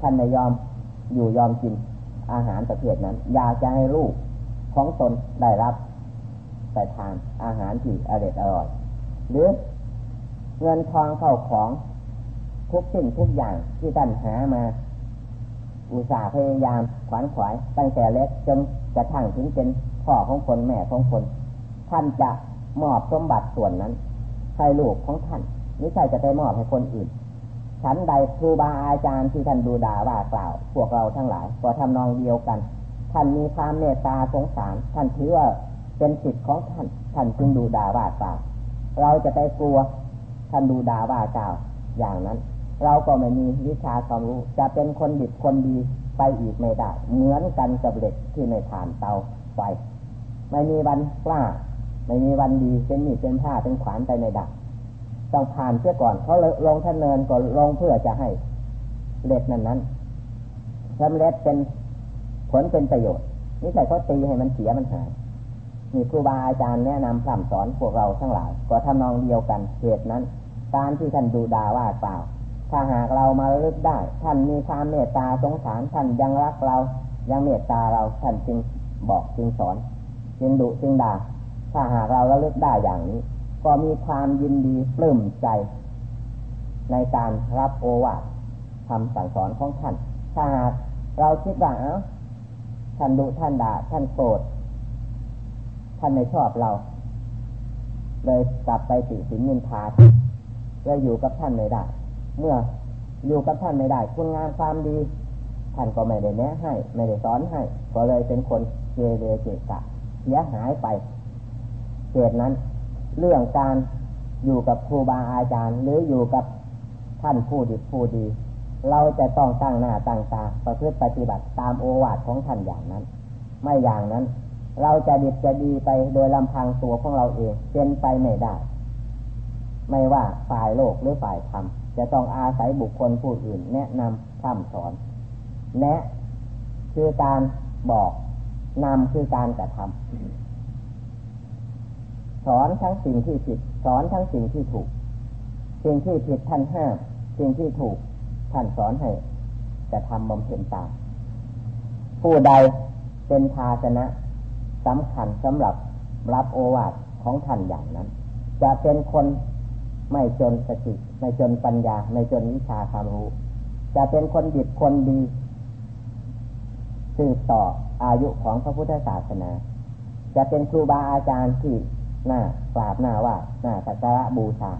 ท่านไม่ยอมอยู่ยอมกินอาหารประเภทนั้น อยากจะให้ลูกของตนได้รับไปทานอาหารที่อร่อยอร่อย หรือเงินทองเข้าของทุกสิ่งทุกอย่างที่ท่านหามา อุตส่าห์พยายามขวนขวาย ตั้งแต่เล็กจนกระทั่งถึงเป็นพ่อของคนแม่ของคน ท่านจะมอบสมบัติส่วนนั้น ให้ลูกของท่านไม่ใช่จะไปมอบให้คนอื่นฉันใดครูบาอาจารย์ที่ท่านดูด่าว่ากล่าว พวกเราทั้งหลายก็ทำนองเดียวกัน ท่านมีความเมตตาสงสาร ท่านถือว่าเป็นสิทธิ์ของท่าน ท่านจึงดูด่าว่ากล่าว เราจะไปกลัว ท่านดูด่าว่ากล่าว อย่างนั้น เราก็ไม่มีวิชาความรู้ จะเป็นคนดิบคนดีไปอีกไม่ได้ เหมือนกันกับเหล็กที่ไม่ผ่านเตาไฟไม่มีวันกล้า ไม่มีวันดีเป็นมีเป็นผ้าเป็นขวานไปในดักต้องผ่านเสียก่อนเขาลงทะเนินก่อนลงเพื่อจะให้เล็กนั้นนั้นสำเร็จเป็นผลเป็นประโยชน์นี่ใช่เขาตีให้มันเสียมันหายมีครูบาอาจารย์แนะนำพร่ำสอนพวกเราทั้งหลายก็ทำนองเดียวกันเหตุนั้นการที่ท่านดูดาว่าเปล่า ถ้าหากเรามาลึกได้ ท่านมีความเมตตาสงสารท่านยังรักเรายังเมตตาเราท่านจึงบอกจึงสอนจึงดุจึงด่า ถ้าหากเราระลึกได้อย่างนี้ ก็มีความยินดีปลื้มใจ ในการรับโอวาทคำสั่งสอนของท่าน ถ้าหากเราคิดว่าเอ้าท่านดุท่านด่าท่านโกรธท่านไม่ชอบเรา เลยกลับไปติสินนินทาเลยอยู่กับท่านไม่ได้ เมื่ออยู่กับท่านไม่ได้ คุณงานความดี ท่านก็ไม่ได้แนะให้ ไม่ได้สอนให้ ก็เลยเป็นคนเกเรเกะกะเสียหายไป เหตุนั้น เรื่องการอยู่กับครูบาอาจารย์ หรืออยู่กับท่านผู้ดีผู้ดี เราจะต้องตั้งหน้าตั้งตาประพฤติปฏิบัติตามโอวาทของท่านอย่างนั้น ไม่อย่างนั้น เราจะดิบจะดีไปโดยลำพังตัวของเราเองเป็นไปไม่ได้ ไม่ว่าฝ่ายโลกหรือฝ่ายธรรมจะต้องอาศัยบุคคลผู้อื่น แนะนำข้ามสอน แนะ คือการบอกนำคือการกระทำ สอนทั้งสิ่งที่ผิด สอนทั้งสิ่งที่ถูก สิ่งที่ผิดท่านห้ามสิ่งที่ถูกท่านสอนให้จะทำบำเพ็ญตามผู้ใดเป็นภาชนะสำคัญสำหรับรับโอวาทของท่านอย่างนั้น จะเป็นคนไม่จนสติไม่จนปัญญา ไม่จนวิชาความรู้ จะเป็นคนดีคนดีสืบต่ออายุของพระพุทธศาสนา จะเป็นครูบาอาจารย์ที่ หน้ากราบหน้าว่าหน้าสักการะบูชา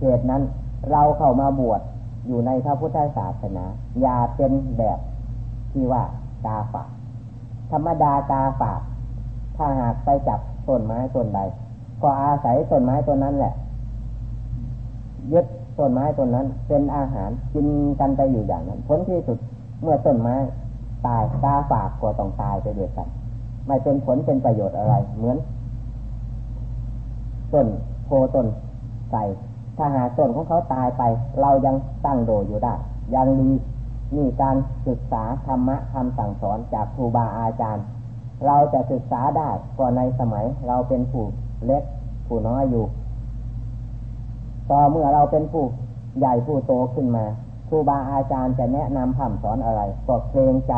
เหตุนั้นเราเข้ามาบวชอยู่ในพระพุทธศาสนา อย่าเป็นแบบที่ว่ากาฝากธรรมดากาฝากถ้าหากไปจับต้นไม้ต้นใด ก็อาศัยต้นไม้ต้นนั้นแหละยึดต้นไม้ต้นนั้น เป็นอาหารกินกันไปอยู่อย่างนั้นผลที่สุดเมื่อต้นไม้ตายกาฝากก็ต้องตายไปเดียวกัน ไม่เป็นผลเป็นประโยชน์อะไร เหมือน ต้นโพต้นใส่ถ้าหากต้นของเขาตายไป เรายังตั้งโดอยู่ได้ ยังมีมีการศึกษาธรรมะคำสั่งสอนจากครูบาอาจารย์ เราจะศึกษาได้ก่อนในสมัยเราเป็นผู้เล็กผู้น้อยอยู่ ต่อเมื่อเราเป็นผู้ใหญ่ผู้โตขึ้นมาครูบาอาจารย์จะแนะนำคำสอนอะไร ก็เกรงใจ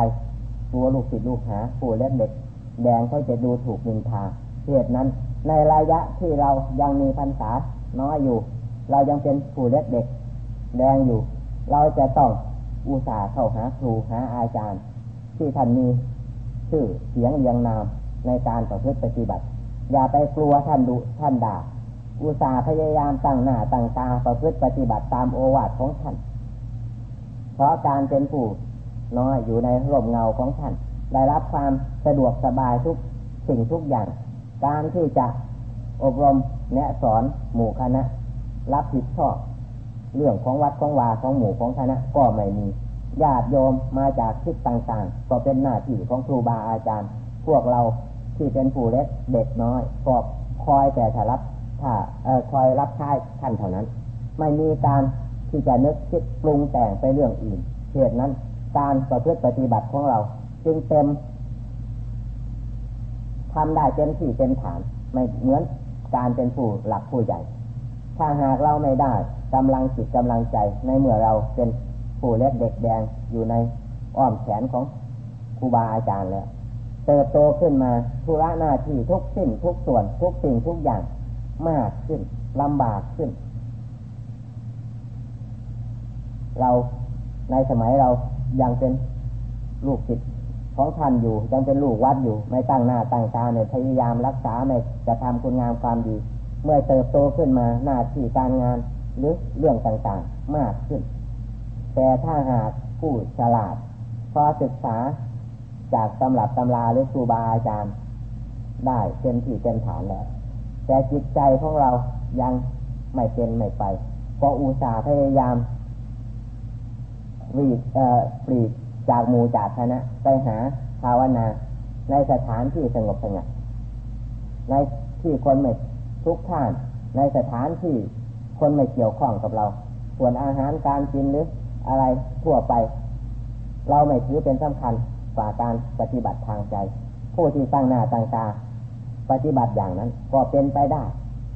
ตัวลูกศิษย์ลูกหาผู้เล็กเด็ก แดงเขาจะดูถูกนินทาเหตุนั้น ในระยะที่เรายังมีพรรษาน้อยอยู่ เรายังเป็นผู้เล็กเด็ก แดงอยู่ เราจะต้องอุตส่าห์เข้าหาครูหาอาจารย์ ที่ท่านมีชื่อเสียงเรียงนามในการประพฤติปฏิบัติ อย่าไปกลัวท่านดุท่านด่าอุตส่าห์พยายามตั้งหน้าตั้งตาประพฤติปฏิบัติตามโอวาทของท่าน เพราะการเป็นผู้น้อยอยู่ในร่มเงาของท่าน ได้รับความสะดวกสบายทุกสิ่งทุกอย่าง การที่จะอบรมแนะสอนหมู่คณะ รับผิดชอบ เรื่องของวัดของวาของหมู่ของคณะก็ไม่มีญาติโยมมาจากทิศต่างๆ ก็เป็นหน้าที่ของครูบาอาจารย์ พวกเราที่เป็นผู้เล็กเด็กน้อยก็คอยแต่ถ้ารับถ้าเออคอยรับใช้ท่านเท่านั้น ไม่มีการที่จะนึกคิดปรุงแต่งไปเรื่องอื่นเหตุนั้น การประพฤติปฏิบัติของเรา จึงเต็ม ทำได้เต็มที่เต็มฐาน ไม่เหมือนการเป็นผู้หลักผู้ใหญ่ ถ้าหากเราไม่ได้กำลังจิตกำลังใจ ในเมื่อเราเป็นผู้เล็กเด็กแดงอยู่ในอ้อมแขนของครูบาอาจารย์แล้วเติบโตขึ้นมาธุระหน้าที่ทุกสิ่งทุกส่วนทุกสิ่งทุกอย่างมากขึ้นลำบากขึ้น เราในสมัยเรายังเป็นลูกศิษย์ ของท่านอยู่ยังเป็นลูกวัดอยู่ ไม่ตั้งหน้าตั้งตาเนี่ยพยายามรักษาไม่จะทำคุณงามความดี เมื่อเติบโตขึ้นมาหน้าที่การงานหรือเรื่องต่างๆมากขึ้น แต่ถ้าหากผู้ฉลาดพอศึกษาจากตำรับตำราหรือครูบาอาจารย์ ได้เต็มที่เต็มฐานแล้วแต่จิตใจของเรายังไม่เป็นไม่ไป ก็อุตส่าห์พยายามรีดเอ่อปลีก จากหมู่จากคณะไปหาภาวนา ในสถานที่สงบสงัดในที่คนไม่ทุกท่าน ในสถานที่คนไม่เกี่ยวข้องกับเรา ส่วนอาหารการกินหรืออะไรทั่วไป เราไม่ถือเป็นสำคัญกว่าการปฏิบัติทางใจ ผู้ที่ตั้งหน้าตั้งตาปฏิบัติอย่างนั้น ก็เป็นไปได้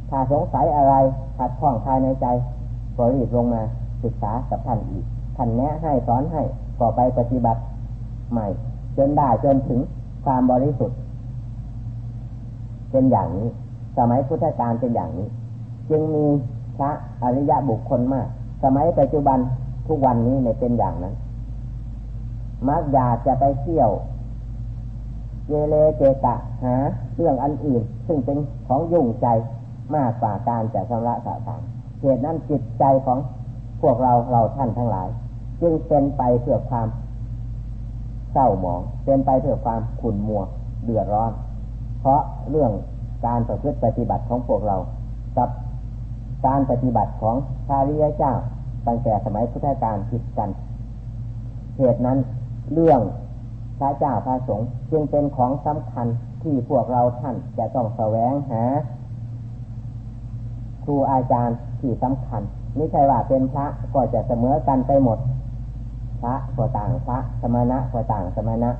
ถ้าสงสัยอะไรขัดข้องภายในใจก็รีบลงมาศึกษากับท่านอีกท่านแนะให้สอนให้ ก็ไปปฏิบัติใหม่ จนได้จนถึงความบริสุทธิ์ เป็นอย่างนี้ สมัยพุทธกาลเป็นอย่างนี้ จึงมีพระอริยะบุคคลมาก สมัยปัจจุบันทุกวันนี้ไม่เป็นอย่างนั้น มักอยากจะไปเที่ยวเยเลเจตะหาเรื่องอันอื่น ซึ่งเป็นของยุ่งใจมากกว่าการจะชำระสะสางเหตุนั้นจิตใจของพวกเราเราท่านทั้งหลาย จึงเป็นไปเพื่อความเศร้าหมอง เป็นไปเพื่อความขุ่นมัวเดือดร้อน เพราะเรื่องการประพฤติปฏิบัติของพวกเรา กับการปฏิบัติของพระริยเจ้าตั้งแต่สมัยพุทธกาลผิดกัน เหตุนั้นเรื่องพระเจ้าพระสงฆ์จึงเป็นของสำคัญที่พวกเราท่านจะต้องแสวงหาครูอาจารย์ที่สำคัญไม่ใช่ว่าเป็นพระก็จะเสมอกันไปหมด พระก็ต่างพระสมณะก็ต่างสมณะ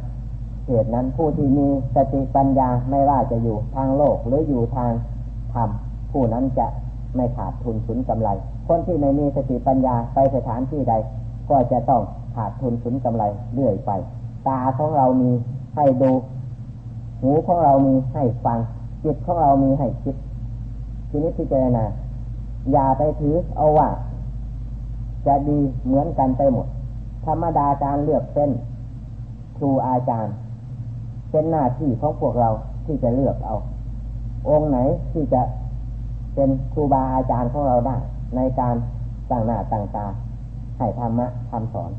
เหตุนั้นผู้ที่มีสติปัญญาไม่ว่าจะอยู่ทางโลกหรืออยู่ทางธรรมผู้นั้นจะไม่ขาดทุนสุนกำไร คนที่ไม่มีสติปัญญาไปสถานที่ใด ก็จะต้องขาดทุนสุนกำไรเรื่อยไป ตาของเรามีให้ดู หูของเรามีให้ฟัง จิตของเรามีให้คิดทีนี้พิจารณาอย่าไปถือเอาว่า จะดีเหมือนกันไปหมด ธรรมดาการเลือกเป็นครูอาจารย์ เป็นหน้าที่ของพวกเราที่จะเลือกเอา องค์ไหนที่จะเป็นครูบาอาจารย์ของเราได้ ในการต่างหน้าต่างตาให้ธรรมะทำสอน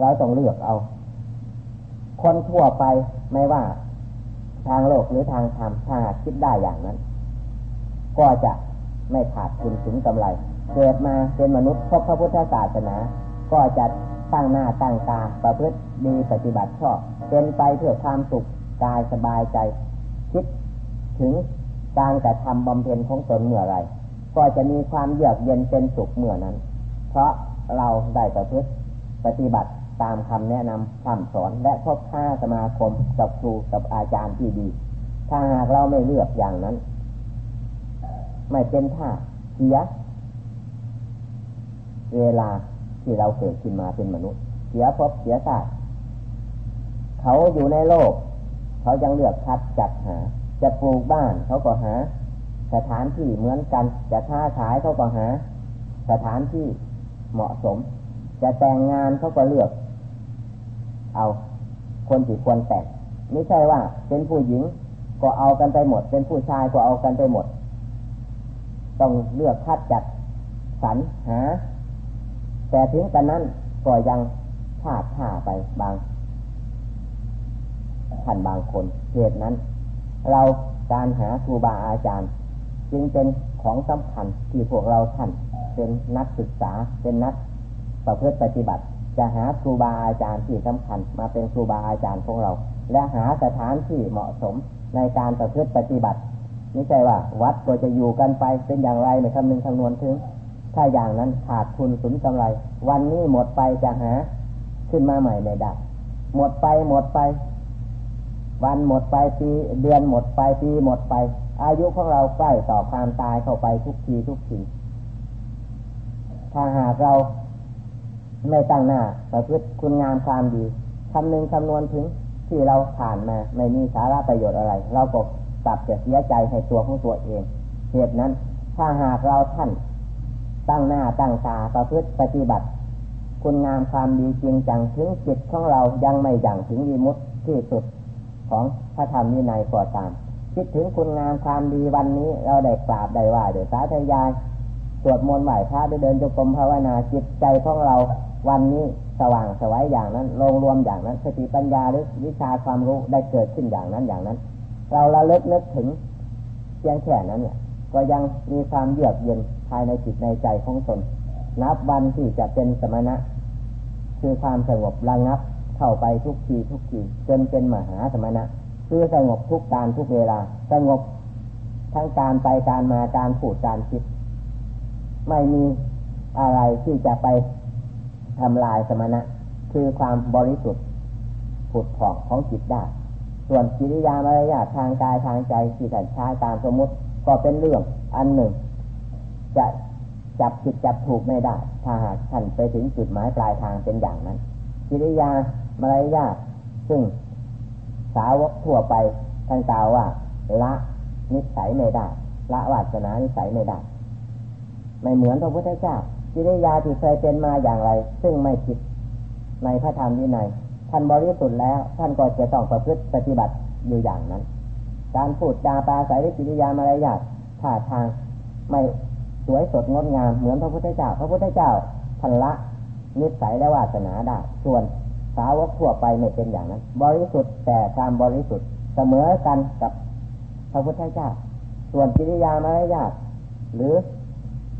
เราต้องเลือกเอา คนทั่วไปไม่ว่าทางโลกหรือทางธรรมถ้าคิดได้อย่างนั้น ก็จะไม่ขาดทุนถึงกำไร เกิดมาเป็นมนุษย์พบพระพุทธศาสนา ก็จะตั้งหน้าตั้งตาประพฤติดีปฏิบัติชอบ เป็นไปเพื่อความสุขกายสบายใจ คิดถึงการกระทำบำเพ็ญของตนเมื่อไรก็จะมีความเยือกเย็นเป็นสุขเมื่อนั้น เพราะเราได้ประพฤติปฏิบัติตามคำแนะนำคำสอนและพบค้าสมาคมกับครูกับอาจารย์ที่ดี ถ้าหากเราไม่เลือกอย่างนั้น ไม่เป็นท่าเสีย เวลา ที่เราเกิดขึ้นมาเป็นมนุษย์ เสียพบเสียชาติเขาอยู่ในโลก เขายังเลือกคัดจัดหา จะปลูกบ้านเขาก็หา สถานที่เหมือนกัน จะค้าขายเขาก็หา สถานที่เหมาะสม จะแต่งงานเขาก็เลือก เอาคนที่ควรแต่งไม่ใช่ว่า เป็นผู้หญิงก็เอากันไปหมด เป็นผู้ชายก็เอากันไปหมด ต้องเลือกคัดจัดสรรหา แต่ถึงกันนั้นก็ยังพลาดท่าไปบางท่านบางคนเหตุนั้น เราการหาครูบาอาจารย์ จึงเป็นของสำคัญที่พวกเราท่าน เป็นนักศึกษาเป็นนักประพฤติปฏิบัติ จะหาครูบาอาจารย์ที่สำคัญ มาเป็นครูบาอาจารย์ของเรา และหาสถานที่เหมาะสมในการประพฤติปฏิบัติไม่ใช่ว่า วัดก็จะอยู่กันไปเป็นอย่างไรในคำนึงคำนวณถึง ถ้าอย่างนั้นขาดทุนสุนกำไร วันนี้หมดไปจะหา ขึ้นมาใหม่ไม่ได้หมดไปหมดไป วันหมดไปปีเดือนหมดไปปีหมดไป อายุของเราใกล้ต่อความตายเข้าไปทุกทีทุกทีถ้าหากเราไม่ตั้งหน้าประพฤติคุณงามความดีคำนึงคำนวณถึงที่เราผ่านมาไม่มีสาระประโยชน์อะไร เราก็กลับจะเสียใจให้ตัวของตัวเอง เหตุนั้น ถ้าหากเราท่าน ตั้งหน้าตั้งตาประพฤติปฏิบัติ คุณงามความดีจริงจังถึงจิตของเรายังไม่ยังถึงวิมุตที่สุดของพระธรรมวินัยก่อตาม คิดถึงคุณงามความดีวันนี้เราได้กราบได้ไหว้ได้สาธยายสวดมนต์ไหว้พระได้เดินจงกรมภาวนาจิตใจของเราวันนี้สว่างสวัยอย่างนั้นลงรวมอย่างนั้นสติปัญญาหรือวิชาความรู้ได้เกิดขึ้นอย่างนั้นอย่างนั้น เราละเลิกนึกถึงเพียงแค่นั้นเนี่ยก็ยังมีความเยือกเย็น ภายในจิตในใจของตนนับวันที่จะเป็นสมณะ คือความสงบระงับเข้าไปทุกทีทุกทีจนเป็นมหาสมณะ คือสงบทุกการทุกเวลา สงบทั้งการไปการมาการพูดการคิด ไม่มีอะไรที่จะไปทำลายสมณะ คือความบริสุทธิ์ผุดผ่องของจิตได้ ส่วนกิริยามารยาททางกายทางใจที่ถ่านช้ตามสมมติก็เป็นเรื่องอันหนึ่ง จะจับผิดจับถูกไม่ได้ ถ้าหากท่านไปถึงจุดหมายปลายทางเป็นอย่างนั้นกิริยามารยาทซึ่งสาวกทั่วไปท่านกล่าวว่า ละนิสัยไม่ได้ ละวาสนานิสัยไม่ได้ ไม่เหมือนพระพุทธเจ้ากิริยาที่เคยเป็นมาอย่างไร ซึ่งไม่ผิดในพระธรรมวินัยท่านบริสุทธิ์แล้ว ท่านก็จะต้องประพฤติปฏิบัติอยู่อย่างนั้น การพูดจาปาศัยกิริยามารยาทท่าทางไม่ สวยสดงดงามเหมือนพระพุทธเจ้า พระพุทธเจ้าทันละนิสัยและวาสนาได้ ส่วนสาวกทั่วไปไม่เป็นอย่างนั้น บริสุทธิ์แต่ความบริสุทธิ์เสมอกันกับพระพุทธเจ้า ส่วนกิริยามารยาทหรือ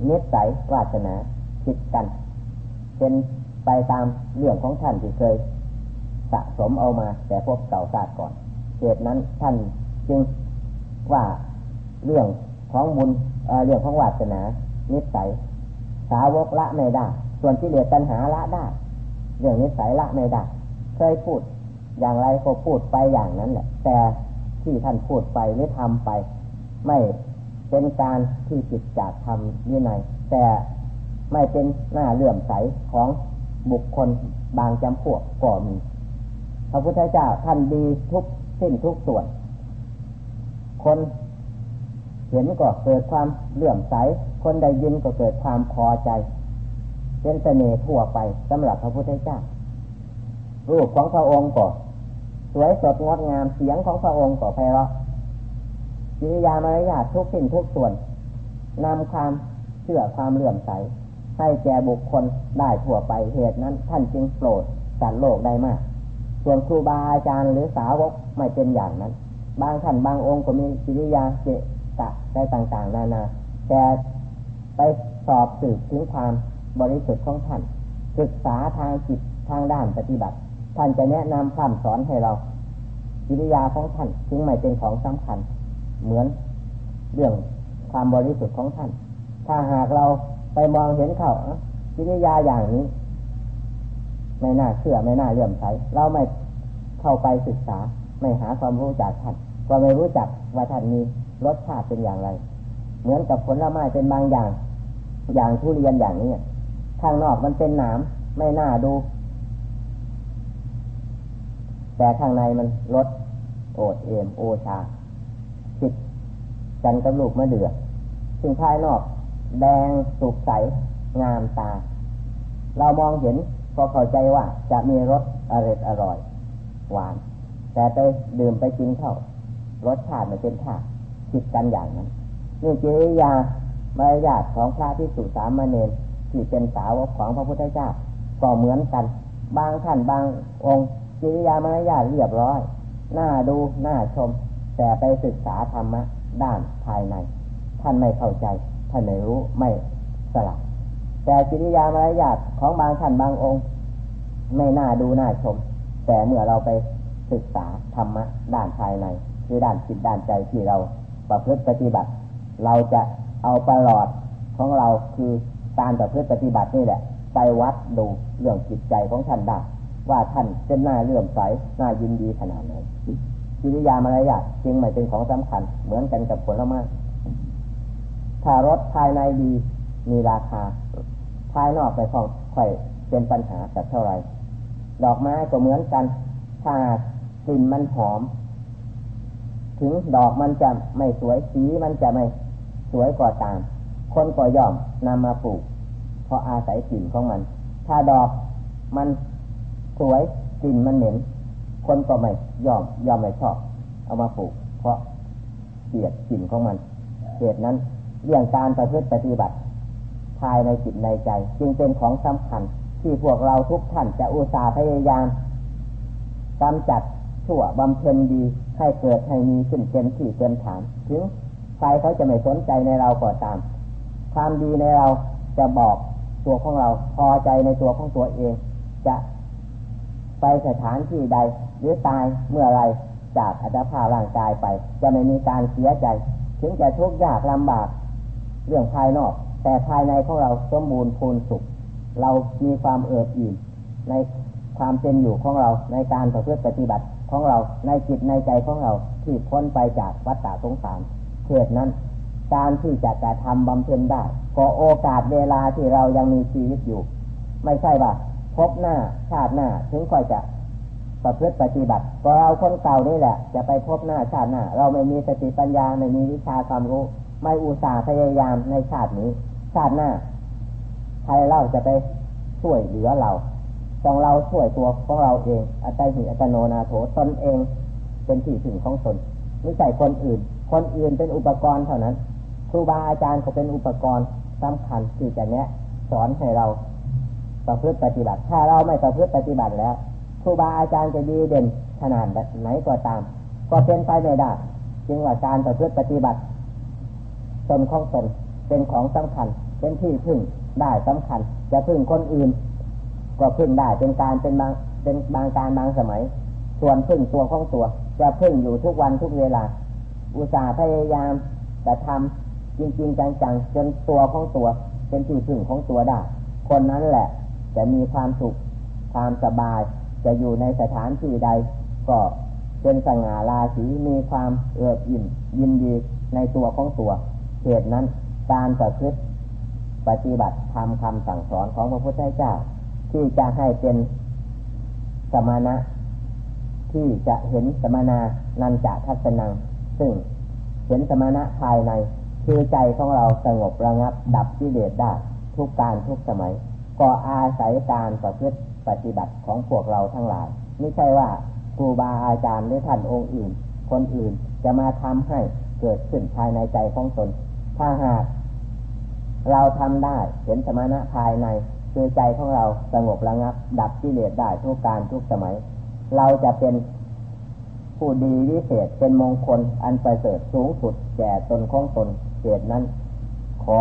นิสัยวาสนาคิดกัน เป็นไปตามเรื่องของท่านที่เคย สะสมเอามา แต่พวกเก่าศาสตร์ก่อนเหตุนั้นท่านจึงว่าเรื่องของบุญ เรื่องของวาสนานิสัย สาวกละไม่ได้ ส่วนที่เหลือตัณหาละได้ เรื่องนิสัยละไม่ได้ เคยพูดอย่างไรก็พูดไปอย่างนั้นแหละ แต่ที่ท่านพูดไปหรือทำไป ไม่เป็นการที่จิตจากทำนี่ไงแต่ไม่เป็นหน้าเลื่อมใสของบุคคลบางจำพวกก็มีพระพุทธเจ้าท่านดีทุกสิ้นทุกส่วน คน เห็นก็เกิดความเลื่อมใส คนได้ยินก็เกิดความพอใจ เป็นเสน่ห์ทั่วไปสำหรับพระพุทธเจ้า รูปของพระองค์ก็สวยสดงดงามเสียงของพระองค์ก็ไพเราะกิริยามารยาททุกสิ่งทุกส่วนนำความเชื่อความเลื่อมใส ให้แก่บุคคลได้ทั่วไปเหตุนั้น ท่านจึงโปรดสัตว์โลกได้มาก ส่วนครูบาอาจารย์หรือสาวกไม่เป็นอย่างนั้น บางท่านบางองค์ก็มีกิริยาเจ ตะได้ต่างๆนานาแต่ไปสอบสืบถึงความบริสุทธิ์ของท่าน ศึกษาทางจิตทางด้านปฏิบัติ ท่านจะแนะนำคำสอนให้เรากิริยาของท่านจึงไม่เป็นของสำคัญ เหมือนเรื่องความบริสุทธิ์ของท่าน ถ้าหากเราไปมองเห็นเขากิริยาอย่างนี้ ไม่น่าเชื่อไม่น่าเลื่อมใสเราไม่เข้าไปศึกษา ไม่หาความรู้จากท่านก็ไม่รู้จักว่าท่านมี รสชาติเป็นอย่างไร เหมือนกับผลไม้เป็นบางอย่าง อย่างทุเรียนอย่างนี้ข้างนอกมันเป็นหนามไม่น่าดู แต่ข้างในมันรสโอดเอมโอชาจิตกันกับลูกมะเดือซึ่งภายนอกแดงสุกใส งามตา เรามองเห็นพอเข้าใจว่าจะมีรสอร่อยอร่อย หวาน แต่ไปดื่มไปกินเข้ารสชาติไม่เป็นชาติิดกันอย่างนั้นนี่จิริยามารยาทของพระที่สุสามเณรที่เป็นสาวกของพระพุทธเจ้าก็เหมือนกัน บางท่านบางองค์จิริยามารยาทเรียบร้อยน่าดูน่าชม แต่ไปศึกษาธรรมะด้านภายใน ท่านไม่เข้าใจ ท่านไม่รู้ไม่สลับแต่กิริยามารยาทของบางท่านบางองค์ ไม่น่าดูน่าชม แต่เมื่อเราไปศึกษาธรรมะด้านภายใน คือด้านจิตด้านใจที่เรา ประพฤติปฏิบัติ เราจะเอาประหลอดของเราคือการประพฤติปฏิบัตินี่แหละ ไปวัดดูเรื่องจิตใจของท่านได้ว่าท่านเป็นหน้าเลื่อมใสหน้ายินดีขนาดไหนกิริยามารยาทจริงไม่เป็นของสำคัญ เหมือนกันกับผลไม้ถ้ารถภายในดีมีราคา ภายนอกไปของค่อยเป็นปัญหาแต่เท่าไรดอกไม้ก็เหมือนกัน ถ้ากลิ่นมันหอม ถึงดอกมันจะไม่สวยสีมันจะไม่สวยกว่าตาม คนก็ย่อมนำมาปลูก เพราะอาศัยกลิ่นของมัน ถ้าดอกมันสวยกลิ่นมันเหม็น คนก็ไม่ยอมยอมไม่ชอบ เอามาปลูก เพราะเกลียดกลิ่นของมันเหตุนั้นเรื่องการประพฤติปฏิบัติภายในจิตในใจ จึงเป็นของสำคัญที่พวกเราทุกท่านจะอุตส่าห์พยายามกำจัด ชั่วบำเพ็ญดีให้เกิดให้มีขึ้นเป็นที่เป็นฐานถึงใครเขาจะไม่สนใจในเราก็ตามความดีในเราจะบอกตัวของเราพอใจในตัวของตัวเอง จะไปสถานที่ใด หรือตายเมื่อไรจากอัตภาพร่างกายไป จะไม่มีการเสียใจ ถึงจะทุกข์ยากลำบาก เรื่องภายนอก แต่ภายในของเราสมบูรณ์พูนสุข เรามีความเอิบอิ่มในความเป็นอยู่ของเราในการประพฤติปฏิบัติ ของเราในจิตในใจของเราที่พ้นไปจากวัฏฏะสงสารเหตุนั้น การที่จะกระทำบำเพ็ญได้ ก็โอกาสเวลาที่เรายังมีชีวิตอยู่ ไม่ใช่ว่าพบหน้าชาติหน้าถึงค่อยจะประพฤติปฏิบัติก็เราคนเก่านี่แหละ จะไปพบหน้าชาติหน้า เราไม่มีสติปัญญาไม่มีวิชาความรู้ ไม่อุตส่าห์พยายามในชาตินี้ ชาติหน้าใครเล่าจะไปช่วยเหลือเรา ต้องเราช่วยตัวของเราเองอัตหิอัตโนนาโถตนเองเป็นที่ถึงของตนไม่ใช่คนอื่น คนอื่นเป็นอุปกรณ์เท่านั้น ครูบาอาจารย์ก็เป็นอุปกรณ์สำคัญที่จะแนะสอนให้เราประพฤติปฏิบัติ ถ้าเราไม่ประพฤติปฏิบัติแล้ว ครูบาอาจารย์จะดีเด่นขนาดไหนก็ตาม ก็เป็นไปไม่ได้จึงว่าการประพฤติปฏิบัติตนของตนเป็นของสำคัญ เป็นที่พึ่งได้สำคัญ จะพึ่งคนอื่น ก็พึ่งได้เป็นการเป็นบางเป็นบางการบางสมัย ส่วนพึ่งตัวของตัว จะพึ่งอยู่ทุกวันทุกเวลา อุตส่าห์พยายามแต่ทำจริง ๆ จังๆจนตัวของตัว เป็นที่พึ่งของตัวได้ คนนั้นแหละ จะมีความสุขความสบาย จะอยู่ในสถานที่ใด ก็เป็นสง่าราศีมีความเอิบอิ่มยินดีในตัวของตัวเหตุนั้นการประพฤติปฏิบัติทำคำสั่งสอนของพระพุทธเจ้า ที่จะให้เป็นสมณะที่จะเห็นสมณานันจะทัศนัง ซึ่งเห็นสมณะภายใน คือใจของเราสงบระงับ ดับที่เดชได้ทุกการทุกสมัย ก็อาศัยการประพฤติปฏิบัติของพวกเราทั้งหลาย ไม่ใช่ว่าครูบาอาจารย์หรือท่านองค์อื่น คนอื่นจะมาทำให้เกิดขึ้นภายในใจของตน ถ้าหากเราทำได้เห็นสมณะภายใน คือใจของเราสงบระงับ ดับที่เลดได้ทุกการทุกสมัย เราจะเป็นผู้ดีวิเศษเป็นมงคลอันประเสริฐสูงสุดแก่ตนของตนเหตุนั้น ขอ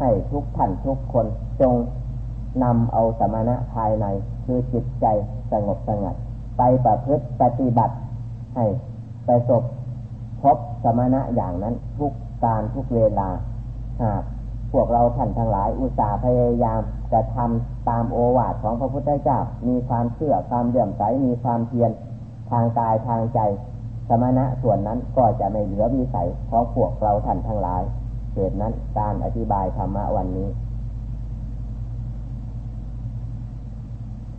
ให้ทุกท่านทุกคนจงนำเอาสมณะภายใน คือจิตใจสงบสงัด ไปประพฤติปฏิบัติ ให้ประสบพบสมณะอย่างนั้นทุกการทุกเวลาหากพวกเราท่านทั้งหลายอุตส่าห์พยายาม จะทำตามโอวาทของพระพุทธเจ้า มีความเชื่อความเดื่อมใสมีความเพียรทางกายทางใจ สมณะส่วนนั้นก็จะไม่เหลือวิสัยของพวกเราท่านทั้งหลายเหตุนั้นการอธิบายธรรมะวันนี้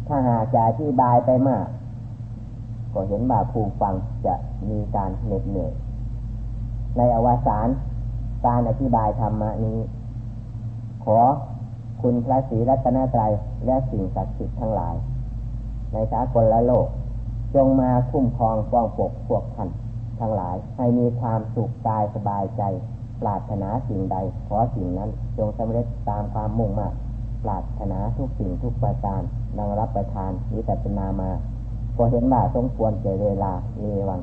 ถ้าหากจะอธิบายไปมาก ก็เห็นว่าผู้ฟังจะมีการเหน็ดเหนื่อยในอวสานการอธิบายธรรมนี้ ขอ คุณพระศรีรัตนตรัยและสิ่งศักดิ์สิทธิ์ทั้งหลาย ในสากลละโลก จงมาคุ้มครองป้องปกพวกท่านทั้งหลาย ให้มีความสุขกายสบายใจ ปรารถนาสิ่งใด ขอสิ่งนั้นจงสำเร็จตามความมุ่งมั่นปรารถนาทุกสิ่งทุกประการนังรับประทานวิจัตนามา พอเห็นว่าสมควรเจเวลาเอวัง